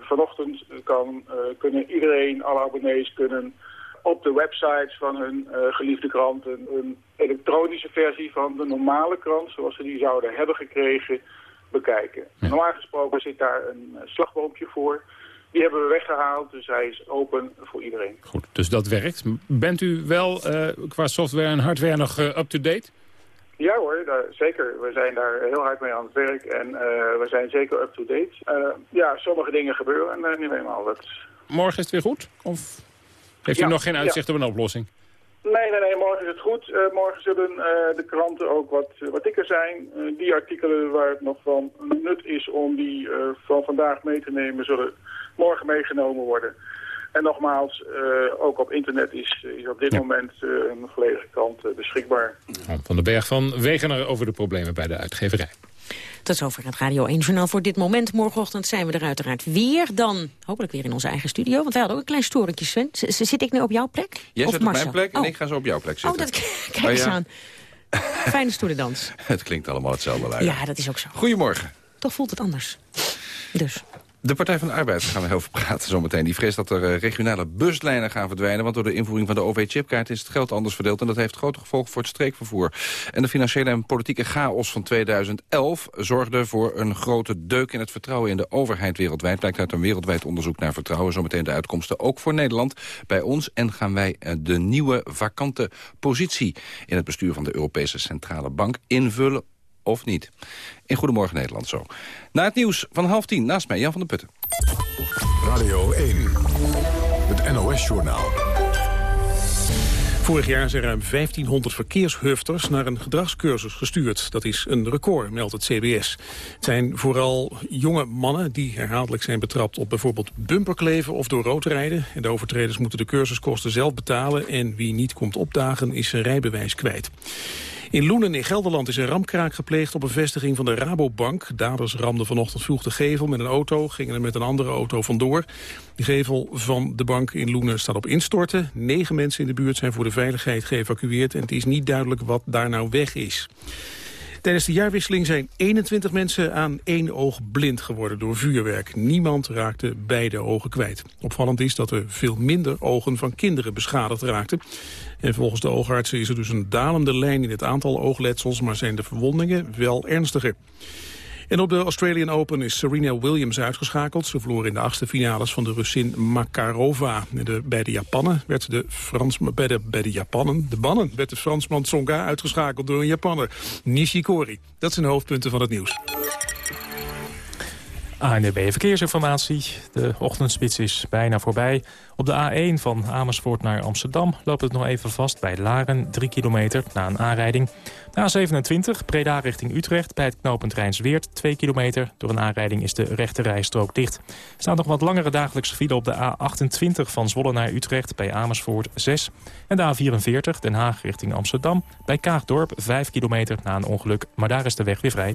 vanochtend kan, kunnen iedereen, alle abonnees kunnen op de websites van hun uh, geliefde krant een, een, elektronische versie van de normale krant, zoals ze die zouden hebben gekregen, bekijken. Normaal gesproken zit daar een slagboompje voor. Die hebben we weggehaald, dus hij is open voor iedereen. Goed, dus dat werkt. Bent u wel uh, qua software en hardware nog up-to-date? Ja hoor, daar, zeker. We zijn daar heel hard mee aan het werk en we zijn zeker up-to-date. ja, sommige dingen gebeuren uh, niet helemaal. Dat... Morgen is het weer goed? Of heeft u nog geen uitzicht op een oplossing? Nee, nee, nee, morgen is het goed. Morgen zullen de kranten ook wat, wat dikker zijn. Die artikelen waar het nog van nut is om die van vandaag mee te nemen, zullen morgen meegenomen worden. En nogmaals, ook op internet is, is op dit ja. moment een volledige krant beschikbaar. Van den Berg van Wegener over de problemen bij de uitgeverij. Tot zover het Radio 1-journaal voor dit moment. Morgenochtend zijn we er uiteraard weer. Dan hopelijk weer in onze eigen studio. Want wij hadden ook een klein storentje, Sven. Z zit ik nu op jouw plek? Jij of zit op mijn plek en oh. ik ga zo op jouw plek zitten. Oh, dat, kijk eens oh, ja. aan. Fijne stoelendans. het klinkt allemaal hetzelfde, Lijden. Ja, dat is ook zo. Goedemorgen. Toch voelt het anders. Dus. De Partij van de Arbeid, gaan we over praten zometeen. Die vreest dat er uh, regionale buslijnen gaan verdwijnen... want door de invoering van de OV-chipkaart is het geld anders verdeeld... en dat heeft grote gevolgen voor het streekvervoer. En de financiële en politieke chaos van 2011 zorgde voor een grote deuk... in het vertrouwen in de overheid wereldwijd. Blijkt uit een wereldwijd onderzoek naar vertrouwen. Zometeen de uitkomsten ook voor Nederland. Bij ons en gaan wij uh, de nieuwe vakante positie... in het bestuur van de Europese Centrale Bank invullen of niet. In Goedemorgen Nederland zo. Na het nieuws van half tien, naast mij Jan van der Putten. Radio 1, het NOS-journaal. Vorig jaar zijn ruim 1500 verkeershufters naar een gedragscursus gestuurd. Dat is een record, meldt het CBS. Het zijn vooral jonge mannen die herhaaldelijk zijn betrapt op bijvoorbeeld bumperkleven of door rood rijden. En de overtreders moeten de cursuskosten zelf betalen en wie niet komt opdagen is zijn rijbewijs kwijt. In Loenen in Gelderland is een ramkraak gepleegd op een vestiging van de Rabobank. Daders ramden vanochtend vroeg de gevel met een auto, gingen er met een andere auto vandoor. De gevel van de bank in Loenen staat op instorten. Negen mensen in de buurt zijn voor de veiligheid geëvacueerd en het is niet duidelijk wat daar nou weg is. Tijdens de jaarwisseling zijn 21 mensen aan één oog blind geworden door vuurwerk. Niemand raakte beide ogen kwijt. Opvallend is dat er veel minder ogen van kinderen beschadigd raakten. En volgens de oogartsen is er dus een dalende lijn in het aantal oogletsels... maar zijn de verwondingen wel ernstiger. En op de Australian Open is Serena Williams uitgeschakeld. Ze verloor in de achtste finales van de Russin Makarova. De, bij de Japanen werd de Frans, bij de, bij de de bannen, werd de Fransman Tsonga uitgeschakeld door een Japanner, Nishikori. Dat zijn de hoofdpunten van het nieuws. ANDB Verkeersinformatie. De ochtendspits is bijna voorbij. Op de A1 van Amersfoort naar Amsterdam loopt het nog even vast bij Laren, 3 kilometer na een aanrijding. De A27, Breda richting Utrecht, bij het knooppunt Rijnsweert, 2 kilometer. Door een aanrijding is de rechte rijstrook dicht. Er staat nog wat langere dagelijkse file op de A28 van Zwolle naar Utrecht, bij Amersfoort 6. En de A44, Den Haag richting Amsterdam, bij Kaagdorp, 5 kilometer na een ongeluk. Maar daar is de weg weer vrij.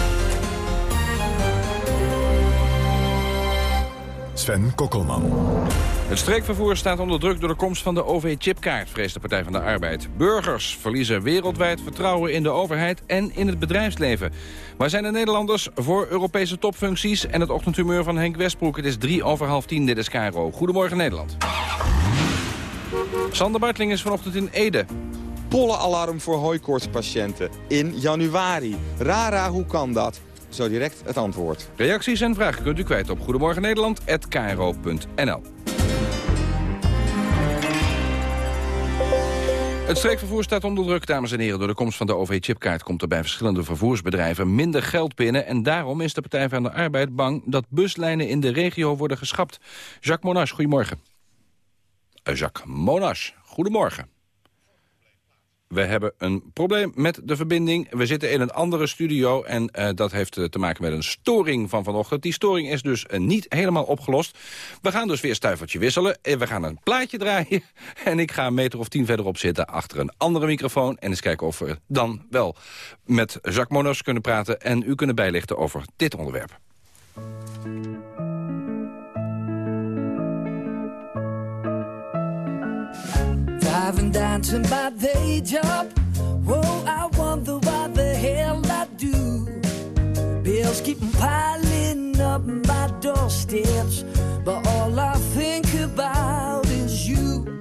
Sven Kokkelman. Het streekvervoer staat onder druk door de komst van de OV-chipkaart, vreest de Partij van de Arbeid. Burgers verliezen wereldwijd vertrouwen in de overheid en in het bedrijfsleven. Waar zijn de Nederlanders voor Europese topfuncties en het ochtendhumeur van Henk Westbroek? Het is drie over half tien, dit is Cairo. Goedemorgen Nederland. Sander Bartling is vanochtend in Ede. Pollenalarm voor hooikoortspatiënten in januari. Rara, hoe kan dat? Zo direct het antwoord. Reacties en vragen kunt u kwijt op goedemorgennederland.kro.nl. Het streekvervoer staat onder druk, dames en heren. Door de komst van de OV-chipkaart komt er bij verschillende vervoersbedrijven minder geld binnen. En daarom is de Partij van de Arbeid bang dat buslijnen in de regio worden geschapt. Jacques Monas, goedemorgen. Uh, Jacques Monas, goedemorgen. We hebben een probleem met de verbinding. We zitten in een andere studio en uh, dat heeft uh, te maken met een storing van vanochtend. Die storing is dus uh, niet helemaal opgelost. We gaan dus weer stuivertje wisselen. We gaan een plaatje draaien. En ik ga een meter of tien verderop zitten achter een andere microfoon. En eens kijken of we dan wel met Jacques Monos kunnen praten... en u kunnen bijlichten over dit onderwerp. Driving down to my day job. Whoa, I wonder what the hell I do. Bills keep piling up my doorsteps, but all I think about is you.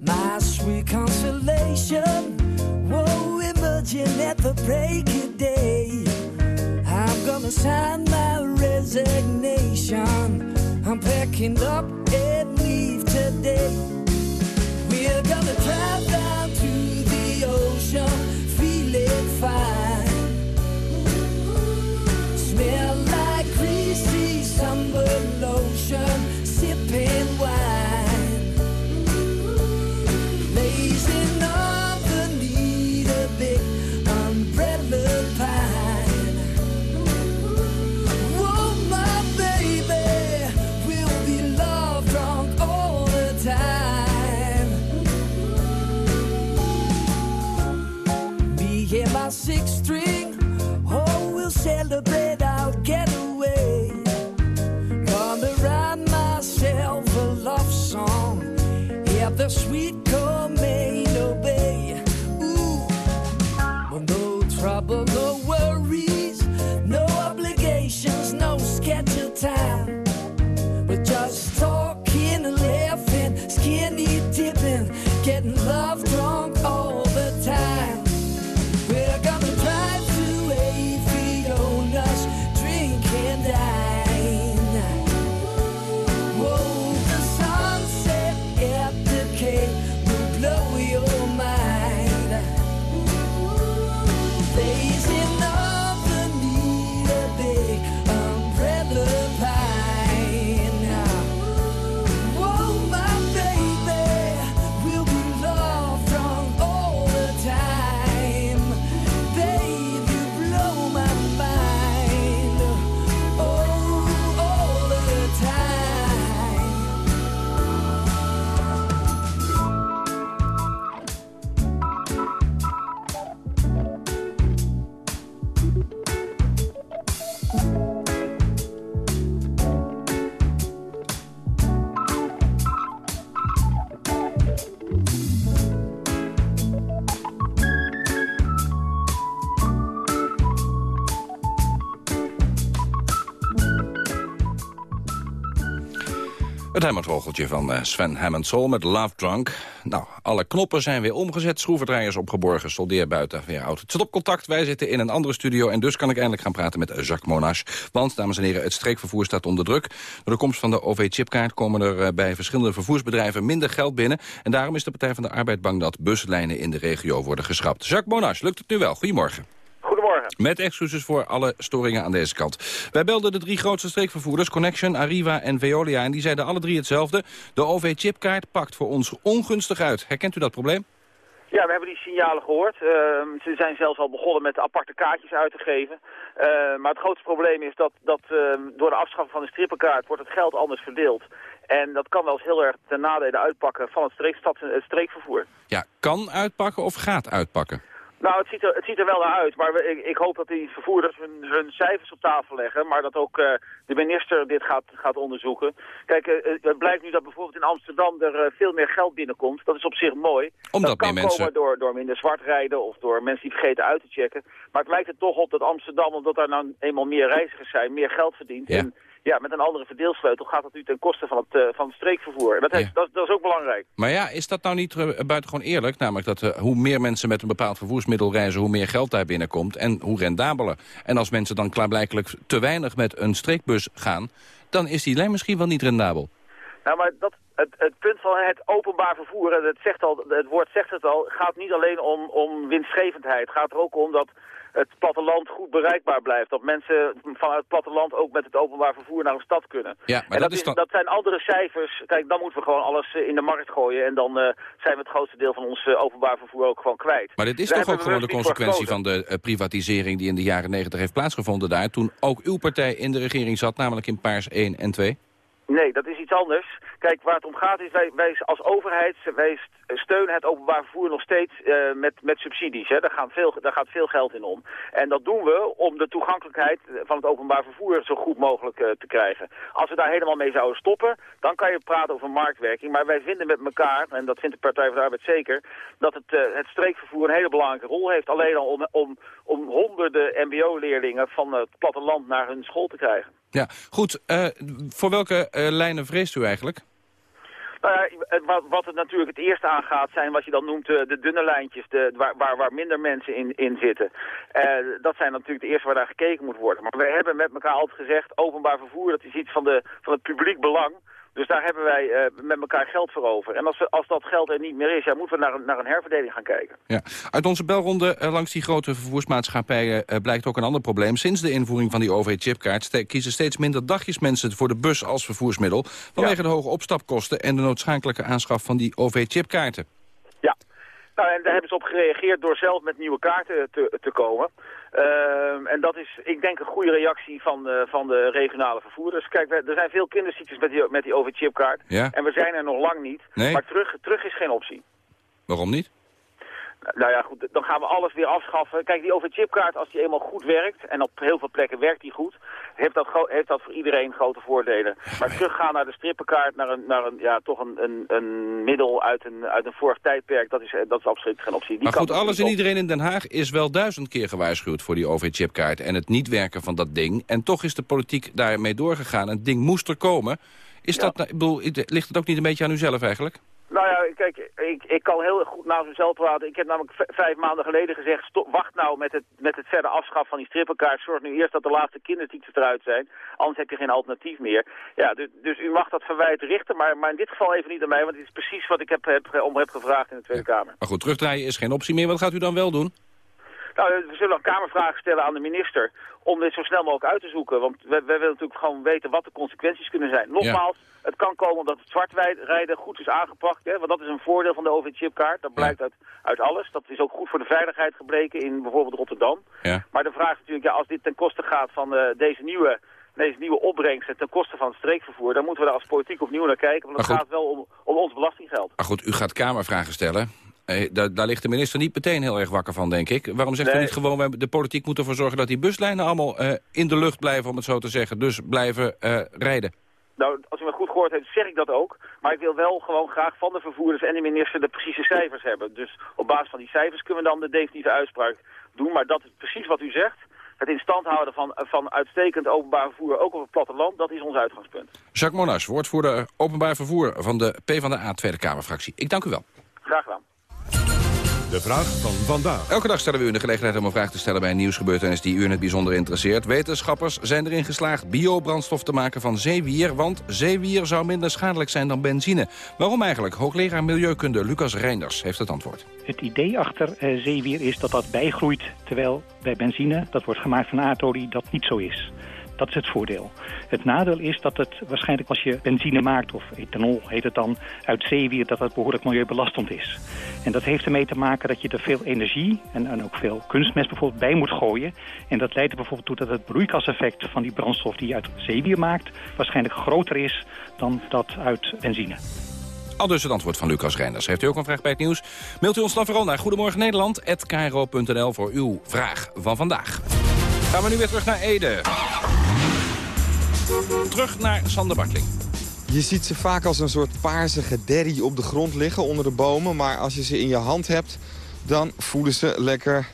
My sweet consolation watching at the break of day. I'm gonna sign my resignation. I'm packing up and leave today. Fine. Smell like the sweet Camino Bay. Ooh, well, no trouble, Hammond-rogeltje van eh, Sven Hammond Soul met Love Drunk. Nou, alle knoppen zijn weer omgezet, schroevendraaiers opgeborgen, soldeerbuiten weer oud. Het wij zitten in een andere studio... en dus kan ik eindelijk gaan praten met Jacques Monash. Want, dames en heren, het streekvervoer staat onder druk. Door de komst van de OV-chipkaart komen er eh, bij verschillende vervoersbedrijven minder geld binnen. En daarom is de Partij van de Arbeid bang dat buslijnen in de regio worden geschrapt. Jacques Monash, lukt het nu wel? Goedemorgen. Goedemorgen. Met excuses voor alle storingen aan deze kant. Wij belden de drie grootste streekvervoerders, Connection, Arriva en Veolia... en die zeiden alle drie hetzelfde. De OV-chipkaart pakt voor ons ongunstig uit. Herkent u dat probleem? Ja, we hebben die signalen gehoord. Ehm, ze zijn zelfs al begonnen met aparte kaartjes uit te geven. Ehm, maar het grootste probleem is dat, dat ehm, door de afschaffing van de strippenkaart wordt het geld anders verdeeld. En dat kan wel eens heel erg ten nadele uitpakken van het streekvervoer. Ja, kan uitpakken of gaat uitpakken? Nou, het ziet er, het ziet er wel naar uit, maar we- ik, ik hoop dat die vervoerders hun, hun cijfers op tafel leggen, maar dat ook eh, de minister dit gaat, gaat onderzoeken. Kijk, eh, eh, het blijkt nu dat bijvoorbeeld in Amsterdam er veel meer geld binnenkomt. Dat is op zich mooi. Omdat dat kan meer mensen- komen door, door minder zwart rijden of door mensen die vergeten uit te checken. Maar het lijkt er toch op dat Amsterdam, omdat daar nou eenmaal meer reizigers zijn, meer geld verdient. Ja. En ja, met een andere verdeelsleutel gaat dat nu ten koste van het, eh, van het streekvervoer. Dat, heeft, dat, dat is ook belangrijk. Maar ja, is dat nou niet uh, buitengewoon eerlijk? Namelijk dat uh, hoe meer mensen met een bepaald vervoersmiddel reizen... hoe meer geld daar binnenkomt en hoe rendabeler. En als mensen dan klaarblijkelijk te weinig met een streekbus gaan... dan is die lijn misschien wel niet rendabel. Nou, maar dat, het, het punt van het openbaar vervoer, het, zegt al, het woord zegt het al, gaat niet alleen om, om winstgevendheid. Het gaat er ook om dat het platteland goed bereikbaar blijft. Dat mensen vanuit het platteland ook met het openbaar vervoer naar een stad kunnen. Ja, maar en dat dat, is dan- dat zijn andere cijfers. Kijk, dan moeten we gewoon alles eh, in de markt gooien. En dan eh, zijn we het grootste deel van ons eh, openbaar vervoer ook gewoon kwijt. Maar dit is toch ook gewoon de consequentie van de uh, privatisering... die in de jaren negentig heeft plaatsgevonden daar... toen ook uw partij in de regering zat, namelijk in Paars 1 en 2? Nee, dat is iets anders. Kijk, waar het om gaat is, wij, wij als overheid, wij st- steunen het openbaar vervoer nog steeds eh, met, met subsidies. Hè. Daar, gaan veel, daar gaat veel geld in om. En dat doen we om de toegankelijkheid van het openbaar vervoer zo goed mogelijk eh, te krijgen. Als we daar helemaal mee zouden stoppen, dan kan je praten over marktwerking. Maar wij vinden met elkaar, en dat vindt de Partij van de Arbeid zeker, dat het, eh, het streekvervoer een hele belangrijke rol heeft. Alleen al om, om, om honderden mbo-leerlingen van het platteland naar hun school te krijgen. Ja, goed. Voor welke lijnen vreest u eigenlijk? Het- wat, wat het natuurlijk het eerste aangaat zijn wat je dan noemt eh, de dunne lijntjes, de, waar, waar, waar minder mensen in, in zitten. Eh, dat zijn natuurlijk de eerste waar naar gekeken moet worden. Maar we hebben met elkaar altijd gezegd, openbaar vervoer, dat is iets van, de, van het publiek belang. Dus daar hebben wij eh, met elkaar geld voor over. En als, we, als dat geld er niet meer is, ja, moeten we naar een, naar een herverdeling gaan kijken. Ja. Uit onze belronde eh, langs die grote vervoersmaatschappijen eh, blijkt ook een ander probleem. Sinds de invoering van die OV-chipkaart kiezen steeds minder dagjesmensen voor de bus als vervoersmiddel. Vanwege de hoge opstapkosten en de noodzakelijke aanschaf van die OV-chipkaarten. Ja. Nou, en daar hebben ze op gereageerd door zelf met nieuwe kaarten te, te komen. Ehm, en dat is, ik denk, een goede reactie van, eh, van de regionale vervoerders. Kijk, er zijn veel kinderziektes met die, met die OV-chipkaart. Ja. En we zijn er nog lang niet. Nee. Maar terug, terug is geen optie. Waarom niet? Nou ja, goed, dan gaan we alles weer afschaffen. Kijk, die OV-chipkaart, als die eenmaal goed werkt, en op heel veel plekken werkt die goed, heeft dat, heeft dat voor iedereen grote voordelen. Maar teruggaan naar de strippenkaart, naar een, naar een ja, toch een, een, een middel uit een, uit een vorig tijdperk, dat is, eh, dat is absoluut geen optie. Die Maar goed, alles en iedereen in Den Haag is wel duizend keer gewaarschuwd voor die OV-chipkaart en het niet werken van dat ding. En toch is de politiek daarmee doorgegaan. Het ding moest er komen. Is dat, nou- ik bedoel, ligt het ook niet een beetje aan u zelf eigenlijk? Nou ja, kijk, ik, ik kan heel goed naast mezelf praten. Ik heb namelijk vijf maanden geleden gezegd, stop, wacht nou met het, met het verder afschaffen van die strippenkaart. Zorg nu eerst dat de laatste kinderziektes eruit zijn. Anders heb je geen alternatief meer. Ja, dus, dus u mag dat verwijt richten, maar, maar in dit geval even niet aan mij. Want het is precies wat ik heb, heb, om heb gevraagd in de Tweede Kamer. Maar goed, terugdraaien is geen optie meer. Wat gaat u dan wel doen? Nou, we zullen een kamervraag stellen aan de minister om dit zo snel mogelijk uit te zoeken. Want we, we willen natuurlijk gewoon weten wat de consequenties kunnen zijn. Nogmaals, het kan komen omdat het zwartrijden goed is aangepakt. Hè, want dat is een voordeel van de OV-chipkaart. Dat blijkt uit, uit alles. Dat is ook goed voor de veiligheid gebleken in bijvoorbeeld Rotterdam. Ja. Maar de vraag is natuurlijk, ja, als dit ten koste gaat van eh, deze nieuwe... Deze nieuwe opbrengst en ten koste van het streekvervoer... dan moeten we daar als politiek opnieuw naar kijken. Want het gaat wel om, om ons belastinggeld. Maar goed, u gaat Kamervragen stellen. Eh, daar, daar ligt de minister niet meteen heel erg wakker van, denk ik. Waarom zegt u niet gewoon, de politiek moet ervoor zorgen... dat die buslijnen allemaal eh, in de lucht blijven, om het zo te zeggen. Dus blijven eh, rijden. Nou, als u me goed gehoord heeft, zeg ik dat ook. Maar ik wil wel gewoon graag van de vervoerders en de minister de precieze cijfers hebben. Dus op basis van die cijfers kunnen we dan de definitieve uitspraak doen. Maar dat is precies wat u zegt. Het in stand houden van, van uitstekend openbaar vervoer, ook op het platteland, dat is ons uitgangspunt. Jacques Monas, woordvoerder openbaar vervoer van de PvdA Tweede Kamerfractie. Ik dank u wel. Graag gedaan. De vraag van vandaag. Elke dag stellen we u de gelegenheid om een vraag te stellen bij een nieuwsgebeurtenis die u in het bijzonder interesseert. Wetenschappers zijn erin geslaagd biobrandstof te maken van zeewier, want zeewier zou minder schadelijk zijn dan benzine. Waarom eigenlijk? Hoogleraar Milieukunde Lucas Reinders heeft het antwoord. Het idee achter eh, zeewier is dat dat bijgroeit, terwijl bij benzine, dat wordt gemaakt van aardolie, dat niet zo is. Dat is het voordeel. Het nadeel is dat het waarschijnlijk als je benzine maakt, of ethanol heet het dan, uit zeewier, dat dat behoorlijk milieubelastend is. En dat heeft ermee te maken dat je er veel energie en, en ook veel kunstmest bijvoorbeeld bij moet gooien. En dat leidt er bijvoorbeeld toe dat het broeikaseffect van die brandstof die je uit zeewier maakt, waarschijnlijk groter is dan dat uit benzine. Al dus het antwoord van Lucas Reinders. Heeft u ook een vraag bij het nieuws? Mailt u ons dan vooral naar Goedemorgen Nederland@kro.nl voor uw vraag van vandaag. Gaan we nu weer terug naar Ede. Terug naar Sander Bartling. Je ziet ze vaak als een soort paarse gederrie op de grond liggen onder de bomen. Maar als je ze in je hand hebt, dan voelen ze lekker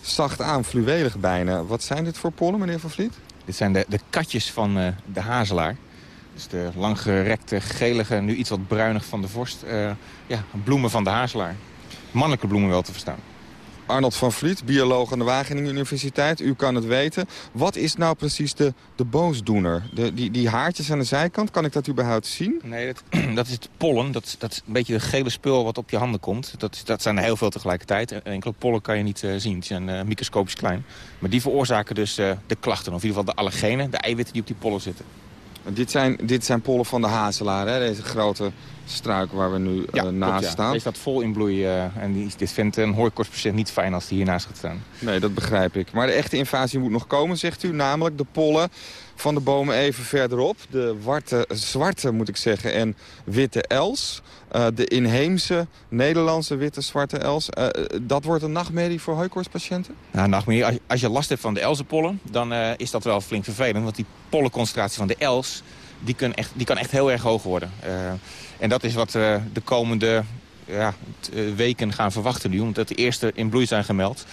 zacht aan, fluwelig bijna. Wat zijn dit voor pollen, meneer Van Vliet? Dit zijn de, de katjes van eh, de hazelaar. Dus de langgerekte, gelige, nu iets wat bruinig van de vorst. eh, ja, bloemen van de hazelaar. Mannelijke bloemen wel te verstaan. Arnold van Vliet, bioloog aan de Wageningen Universiteit. U kan het weten. Wat is nou precies de, de boosdoener? De, die, die haartjes aan de zijkant, kan ik dat überhaupt zien? Nee, dat, dat is het pollen. Dat, is- dat is een beetje de gele spul wat op je handen komt. Dat, dat zijn er heel veel tegelijkertijd. En Enkele pollen kan je niet eh, zien. Die zijn eh, microscopisch klein. Maar die veroorzaken dus eh, de klachten. Of in ieder geval de allergenen, de eiwitten die op die pollen zitten. Dit zijn, dit zijn pollen van de hazelaar, hè? deze grote struik waar we nu eh, naast Klopt, ja. staan. Deze staat vol in bloei. eh, en die, dit vindt een hooikoortspatiënt niet fijn als die hiernaast gaat staan. Nee, dat begrijp ik. Maar de echte invasie moet nog komen, zegt u. Namelijk de pollen van de bomen even verderop. De warte, zwarte, moet ik zeggen, en witte els. Eh, de inheemse Nederlandse witte zwarte els. Dat wordt een nachtmerrie voor hooikoortspatiënten? Nou, meer. Als, als je last hebt van de elzenpollen, dan is dat wel flink vervelend. Want die pollenconcentratie van de els, die, kan echt, die kan echt heel erg hoog worden. Eh, en dat is wat we de komende ja, eh, weken gaan verwachten nu. Omdat de eerste in bloei zijn gemeld.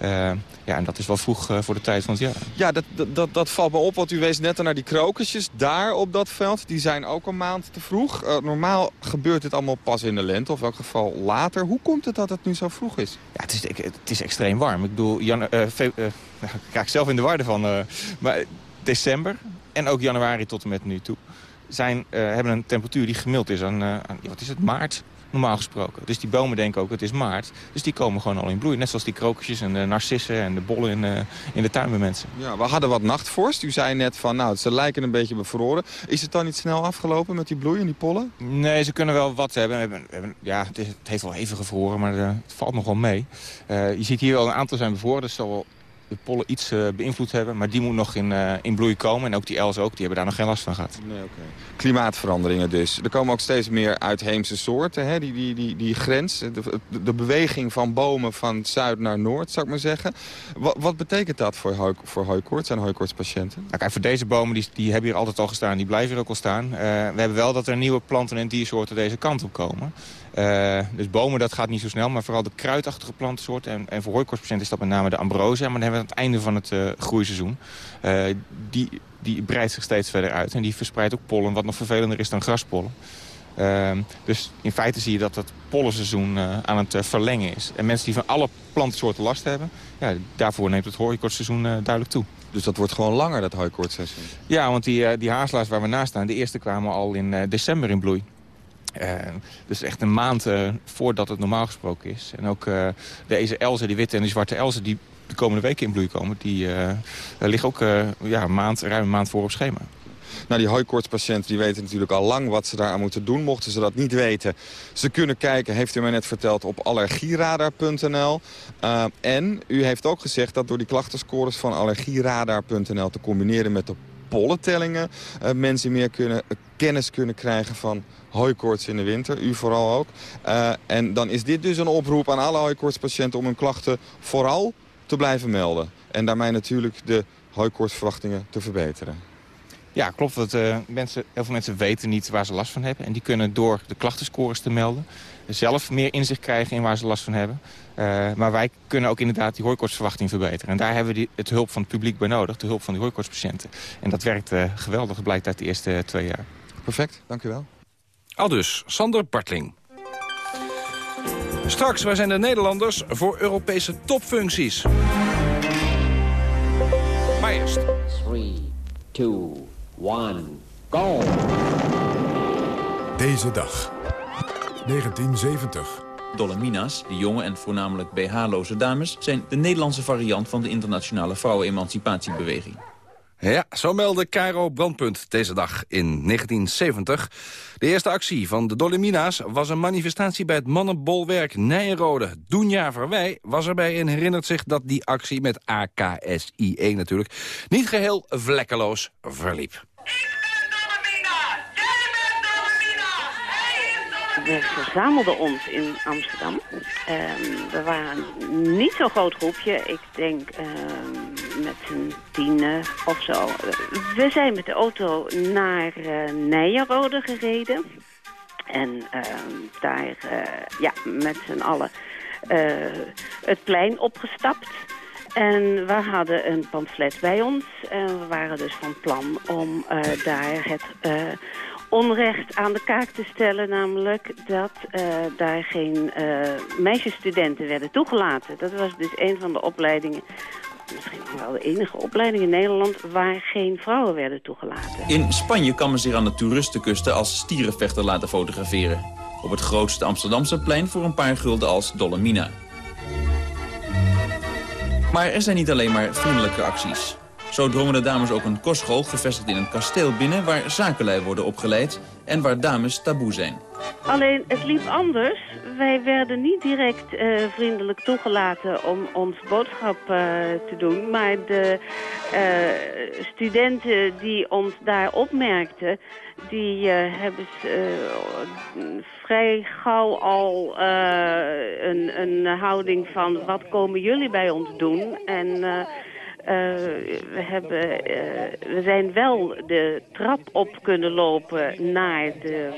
Ja, ja en dat is wel vroeg eh, voor de tijd van het jaar. Ja, dat, dat- dat, valt me op, want u wees net al naar die krokusjes daar op dat veld. Die zijn ook een maand te vroeg. Eh, normaal gebeurt dit allemaal pas in de lente, of in elk geval later. Hoe komt het dat het nu zo vroeg is? Ja, het is, het is extreem warm. Ik bedoel, jan, eh, eh, ik raak zelf in de war van. eh, maar december en ook januari tot en met nu toe... Zijn, eh, hebben een temperatuur die gemiddeld is aan, eh, aan wat is het, maart normaal gesproken. Dus die bomen denken ook, het is maart. Dus die komen gewoon al in bloei. Net zoals die krokusjes en de narcissen en de bollen in, eh, in de tuin bij mensen. Ja, we hadden wat nachtvorst. U zei net van, nou, ze lijken een beetje bevroren. Is het dan niet snel afgelopen met die bloei en die pollen? Nee, ze kunnen wel wat hebben. We hebben, we hebben- ja, het, is- het heeft wel even gevroren, maar het valt nog wel mee. Je ziet hier wel een aantal zijn bevroren, dus zal wel de pollen iets eh, beïnvloed hebben. Maar die moet nog in, eh, in bloei komen. En ook die els ook, die hebben daar nog geen last van gehad. Nee. Klimaatveranderingen dus. Er komen ook steeds meer uitheemse soorten. Hè? Die, die, die, die grens, de, de, de beweging van bomen van zuid naar noord, zou ik maar zeggen. Wat, wat betekent dat voor, hoi, voor hooikoorts en hooikoortspatiënten? Nou, kijk, voor deze bomen, die, die hebben hier altijd al gestaan. Die blijven hier ook al staan. Eh, we hebben wel dat er nieuwe planten en diersoorten deze kant op komen. Eh, dus bomen, dat gaat niet zo snel. Maar vooral de kruidachtige plantensoorten. En, en voor hooikoortspatiënten is dat met name de ambrosia. Maar dan hebben we aan het einde van het eh, groeiseizoen. Eh, die, die breidt zich steeds verder uit. En die verspreidt ook pollen, wat nog vervelender is dan graspollen. Ehm, dus in feite zie je dat het pollenseizoen aan het verlengen is. En mensen die van alle plantensoorten last hebben... Ja, daarvoor neemt het hooikoortsseizoen eh, duidelijk toe. Dus dat wordt gewoon langer, dat hooikoortsseizoen? Ja, want die, die haaslaars waar we naast staan... de eerste kwamen al in december in bloei. Dus echt een maand eh, voordat het normaal gesproken is. En ook eh, deze elzen, die witte en die zwarte elzen... die de komende weken in bloei komen... die eh, liggen ook ja, maand, ruim een maand voor op schema. Nou, die hooikoortspatiënten die weten natuurlijk al lang wat ze daaraan moeten doen. Mochten ze dat niet weten, ze kunnen kijken, heeft u mij net verteld, op allergieradar.nl. Uh, en u heeft ook gezegd dat door die klachtenscores van allergieradar.nl te combineren met de pollentellingen... Uh, mensen meer kunnen, uh, kennis kunnen krijgen van hooikoorts in de winter. U vooral ook. Uh, en dan is dit dus een oproep aan alle hooikoortspatiënten om hun klachten vooral te blijven melden. En daarmee natuurlijk de hooikoortsverwachtingen te verbeteren. Ja, klopt. Dat, mensen, heel veel mensen weten niet waar ze last van hebben. En die kunnen door de klachtenscores te melden zelf meer inzicht krijgen in waar ze last van hebben. Uh, maar wij kunnen ook inderdaad die hooikoortsverwachting verbeteren. En daar hebben we die, het hulp van het publiek bij nodig, de hulp van die hooikoortspatiënten. En dat werkt uh, geweldig, dat blijkt uit de eerste twee jaar. Perfect, dank u wel. Al dus, Sander Bartling. Straks, wij zijn de Nederlanders voor Europese topfuncties. Maar eerst. 3, 2, 1, go! Deze dag, 1970. Dolomina's, de jonge en voornamelijk BH-loze dames... zijn de Nederlandse variant van de internationale vrouwenemancipatiebeweging. Ja, zo meldde Caro Brandpunt deze dag in 1970. De eerste actie van de Dolomina's was een manifestatie bij het mannenbolwerk Nijenrode. Doenja Verwij was erbij en herinnert zich dat die actie met AKSIE natuurlijk... niet geheel vlekkeloos verliep. We verzamelden ons in Amsterdam. Um, we waren niet zo'n groot groepje. Ik denk um, met z'n tienen of zo. We zijn met de auto naar uh, gereden. En uh, daar uh, ja, met z'n allen uh, het plein opgestapt. En we hadden een pamflet bij ons. En we waren dus van plan om daar het onrecht aan de kaak te stellen. Namelijk dat uh, daar geen meisjesstudenten werden toegelaten. Dat was dus een van de opleidingen misschien wel de enige opleiding in Nederland waar geen vrouwen werden toegelaten. In Spanje kan men zich aan de toeristenkusten als stierenvechter laten fotograferen. Op het grootste Amsterdamse plein voor een paar gulden als Dolomina. Maar er zijn niet alleen maar vriendelijke acties. Zo drongen de dames ook een kostschool gevestigd in een kasteel binnen... waar zakenlui worden opgeleid en waar dames taboe zijn. Alleen, het liep anders. Wij werden niet direct uh, vriendelijk toegelaten om ons boodschap uh, te doen. Maar de uh, studenten die ons daar opmerkten... die hebben vrij gauw al een, een houding van... wat komen jullie bij ons doen? En... Uh, we, hebben, eh, we zijn wel de trap op kunnen lopen naar de,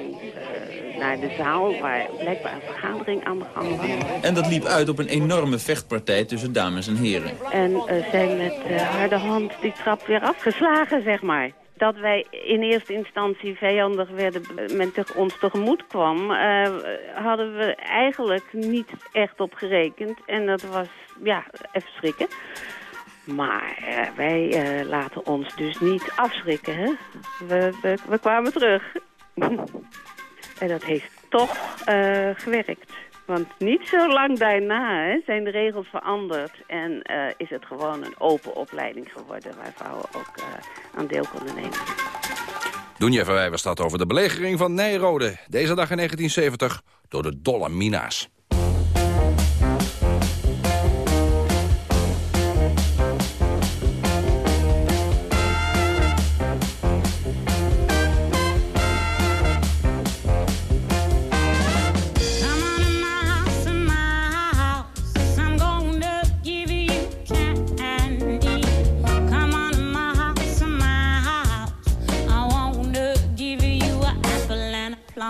eh, naar de zaal... waar blijkbaar een vergadering aan de gang was. En dat liep uit op een enorme vechtpartij tussen dames en heren. En eh, zijn met eh, harde hand die trap weer afgeslagen, zeg maar. Dat wij in eerste instantie vijandig werden, eh, men ons tegemoet kwam... eh, hadden we eigenlijk niet echt op gerekend. En dat was, ja, even schrikken. Maar eh, wij eh, laten ons dus niet afschrikken, hè. We, we, kwamen terug. en dat heeft toch eh, gewerkt. Want niet zo lang daarna hè, zijn de regels veranderd en is het gewoon een open opleiding geworden waar vrouwen ook aan deel konden nemen. Doenje van Wijver staat over de belegering van Nijrode. Deze dag in 1970 door de dolle mina's.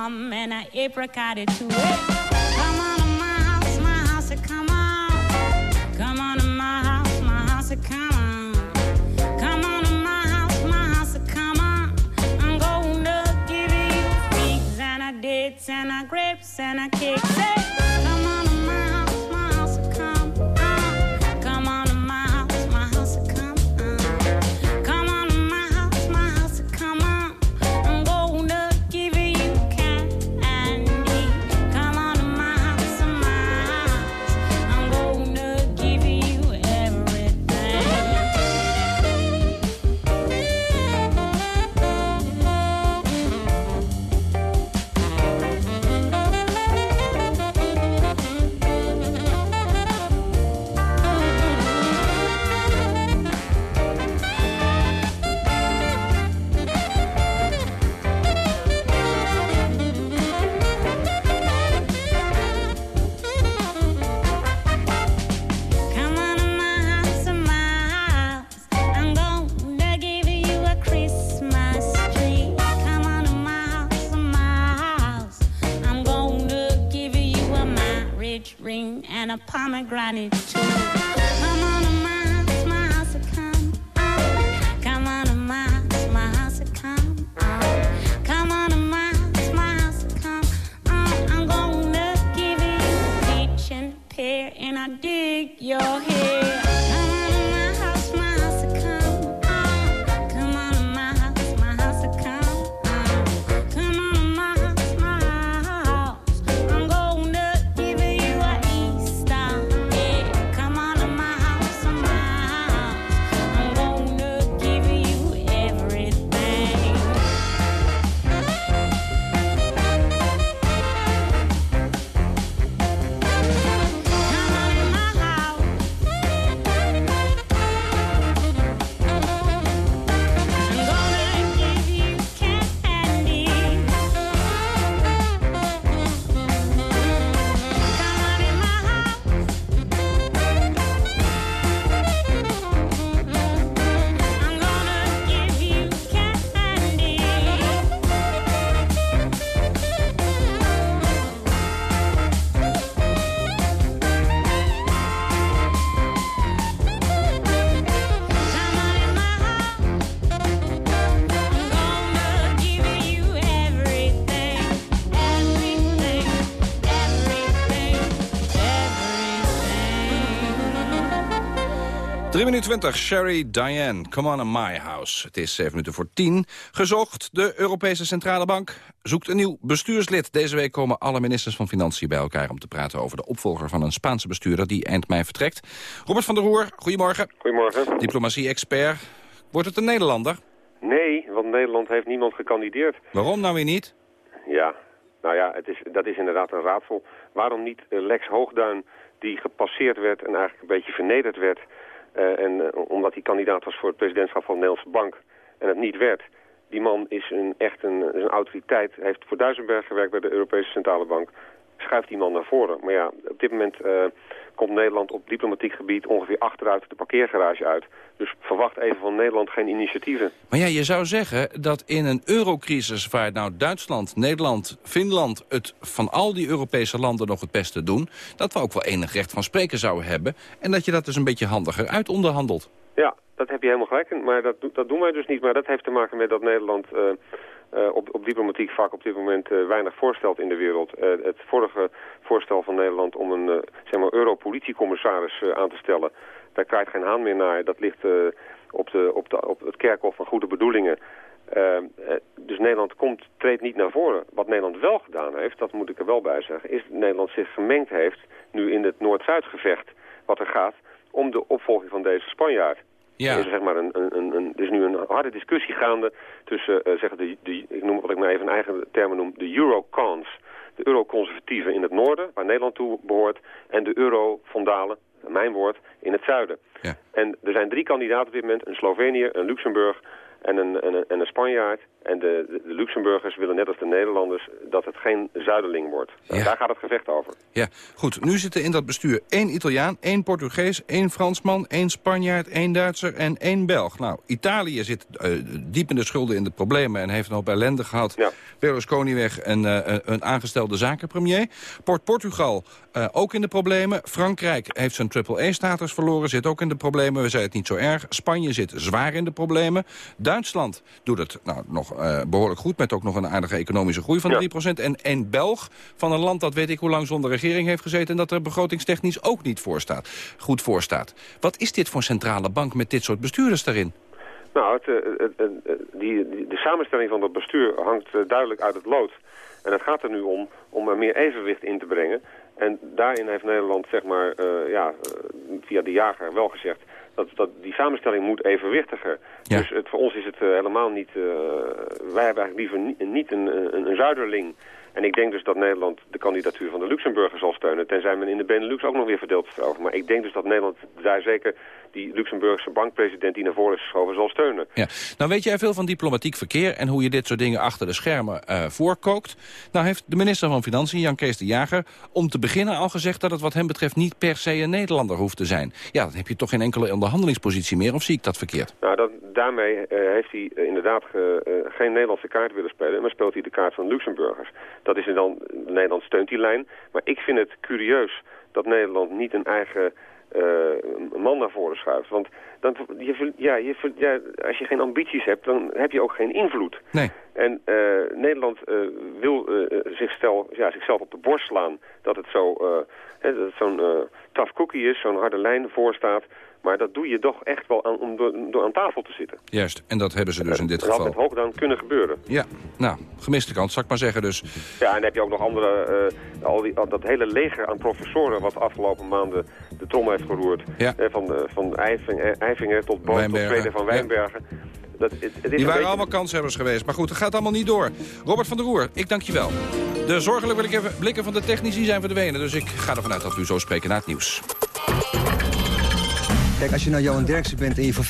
Plum and an apricot it too. Come on to my house, my house, come on. Come on to my house, my house, come on. Come on to my house, my house, come on. I'm gonna give you figs and a dates and a grapes and a pomegranate everything. 3 minuten 20, Sherry Diane, come on in my house. Het is 7 minuten voor 10. Gezocht, de Europese Centrale Bank zoekt een nieuw bestuurslid. Deze week komen alle ministers van Financiën bij elkaar... om te praten over de opvolger van een Spaanse bestuurder die eind mei vertrekt. Robert van der Roer, goedemorgen. Goedemorgen. Diplomatie-expert. Wordt het een Nederlander? Nee, want Nederland heeft niemand gekandideerd. Waarom nou weer niet? Ja, nou ja, het is, dat is inderdaad een raadsel. Waarom niet eh, Lex Hoogduin, die gepasseerd werd en eigenlijk een beetje vernederd werd... eh, en eh, omdat hij kandidaat was voor het presidentschap van de Nederlandse Bank en het niet werd... Die man is een, echt een, een autoriteit, heeft voor Duisenberg gewerkt bij de Europese Centrale Bank. schuift die man naar voren. Maar ja, op dit moment eh, komt Nederland op diplomatiek gebied ongeveer achteruit de parkeergarage uit. Dus verwacht even van Nederland geen initiatieven. Maar ja, je zou zeggen dat in een eurocrisis waar nou Duitsland, Nederland, Finland... het van al die Europese landen nog het beste doen... dat we ook wel enig recht van spreken zouden hebben... en dat je dat dus een beetje handiger uit onderhandelt. Ja, dat heb je helemaal gelijk in. Maar dat, dat doen wij dus niet. Maar dat heeft te maken met dat Nederland eh, eh, op, op diplomatiek vlak op dit moment eh, weinig voorstelt in de wereld. Eh, het vorige voorstel van Nederland om een zeg maar euro-politiecommissaris aan te stellen... daar kijkt geen haan meer naar. Dat ligt op, de, op, de, op het kerkhof van goede bedoelingen. Dus Nederland komt, treedt niet naar voren. Wat Nederland wel gedaan heeft, dat moet ik er wel bij zeggen... is dat Nederland zich gemengd heeft nu in het Noord-Zuid-gevecht wat er gaat... om de opvolging van deze Spanjaard. Ja. Er, is, zeg maar een, een, een, er is nu een harde discussie gaande tussen, uh, zeg de, de, ik noem wat ik maar even een eigen termen noem, de Eurocons. De euroconservatieven in het noorden, waar Nederland toe behoort, en de eurofondalen, mijn woord, in het zuiden. Ja. En er zijn drie kandidaten op dit moment, een Slovenië, een Luxemburg en een, en, en een Spanjaard. En de, de, de, Luxemburgers willen net als de Nederlanders dat het geen zuiderling wordt. Ja. Daar gaat het gevecht over. Ja, goed. Nu zitten in dat bestuur één Italiaan, één Portugees, één Fransman, één Spanjaard, één Duitser en één Belg. Nou, Italië zit uh, diep in de schulden in de problemen en heeft nog ellende gehad. Ja. Berlusconi weg en uh, een aangestelde zakenpremier. Port Portugal uh, ook in de problemen. Frankrijk heeft zijn triple-A-status verloren, zit ook in de problemen. We zeiden het niet zo erg. Spanje zit zwaar in de problemen. Duitsland doet het nou, nog uh, behoorlijk goed... met ook nog een aardige economische groei van Ja. 3%. En, en Belg, van een land dat weet ik hoe lang zonder regering heeft gezeten... en dat er begrotingstechnisch ook niet voor staat, goed voor staat. Wat is dit voor een centrale bank met dit soort bestuurders daarin? Nou, het, het, het, die, die, de samenstelling van dat bestuur hangt uh, duidelijk uit het lood. En het gaat er nu om om er meer evenwicht in te brengen. En daarin heeft Nederland, zeg maar, uh, ja, via de jager wel gezegd... Dat, dat die samenstelling moet evenwichtiger. Ja. Dus het, voor ons is het helemaal niet... wij hebben eigenlijk liever niet, niet een, een, een zuiderling... En ik denk dus dat Nederland de kandidatuur van de Luxemburger zal steunen. Tenzij men in de Benelux ook nog weer verdeeld is over. Maar ik denk dus dat Nederland daar zeker die Luxemburgse bankpresident die naar voren is geschoven zal steunen. Ja. Nou weet jij veel van diplomatiek verkeer en hoe je dit soort dingen achter de schermen uh, voorkookt. Nou heeft de minister van Financiën, Jan Kees de Jager, om te beginnen al gezegd dat het wat hem betreft niet per se een Nederlander hoeft te zijn. Ja, dan heb je toch geen enkele onderhandelingspositie meer of zie ik dat verkeerd? Nou, dat, daarmee uh, heeft hij uh, inderdaad ge, geen Nederlandse kaart willen spelen, maar speelt hij de kaart van Luxemburgers. Dat is dan, Nederland steunt die lijn. Maar ik vind het curieus dat Nederland niet een eigen uh, man naar voren schuift. Want dan, je, ja, je, ja, als je geen ambities hebt, dan heb je ook geen invloed. Nee. En uh, Nederland uh, wil zichzelf, ja, zichzelf op de borst slaan dat het zo, hè, dat het zo'n tough cookie is, zo'n harde lijn voorstaat. Maar dat doe je toch echt wel aan, om door, door, aan tafel te zitten. Juist, en dat hebben ze dus in dit geval. Dat had hoog dan kunnen gebeuren. Ja, nou, gemiste kans, zal ik maar zeggen dus. Ja, en dan heb je ook nog andere, uh, al die, al dat hele leger aan professoren... wat de afgelopen maanden de trom heeft geroerd. Ja. Eh, van, van Eifinger, Eifinger tot Boot tot Tweede van Wijnbergen. Ja. Dat, het, het die waren beetje... allemaal kanshebbers geweest. Maar goed, het gaat allemaal niet door. Robert van der Roer, ik dank je wel. De zorgelijke blikken van de technici zijn verdwenen. Dus ik ga ervan uit dat u zo spreken na het nieuws. Kijk, als je nou Johan Derksen bent en je voor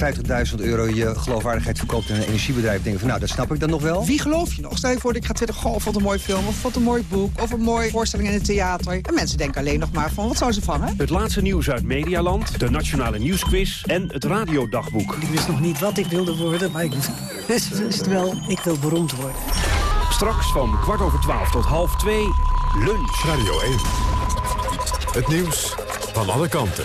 50.000 euro je geloofwaardigheid verkoopt in een energiebedrijf, denk je van nou, dat snap ik dan nog wel. Wie geloof je nog? Stel je voor dat ik ga zeggen, goh, wat een mooi film, of wat een mooi boek, of een mooie voorstelling in het theater. En mensen denken alleen nog maar van, wat zou ze vangen? Het laatste nieuws uit Medialand, de Nationale Nieuwsquiz en het Radiodagboek. Ik wist nog niet wat ik wilde worden, maar ik wist het wel, ik wil beroemd worden. Straks van kwart over twaalf tot half twee, lunch. Radio 1. Het nieuws van alle kanten.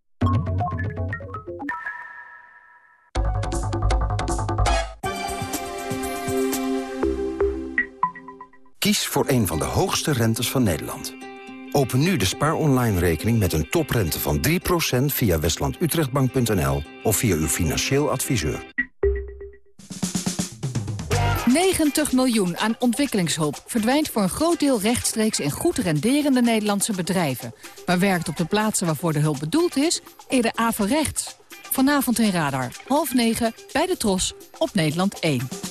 Kies voor een van de hoogste rentes van Nederland. Open nu de Spaar Online rekening met een toprente van 3% via westlandutrechtbank.nl of via uw financieel adviseur. 90 miljoen aan ontwikkelingshulp verdwijnt voor een groot deel rechtstreeks in goed renderende Nederlandse bedrijven. Maar werkt op de plaatsen waarvoor de hulp bedoeld is, eerder averechts. Vanavond in Radar, half negen, bij de Tros, op Nederland 1.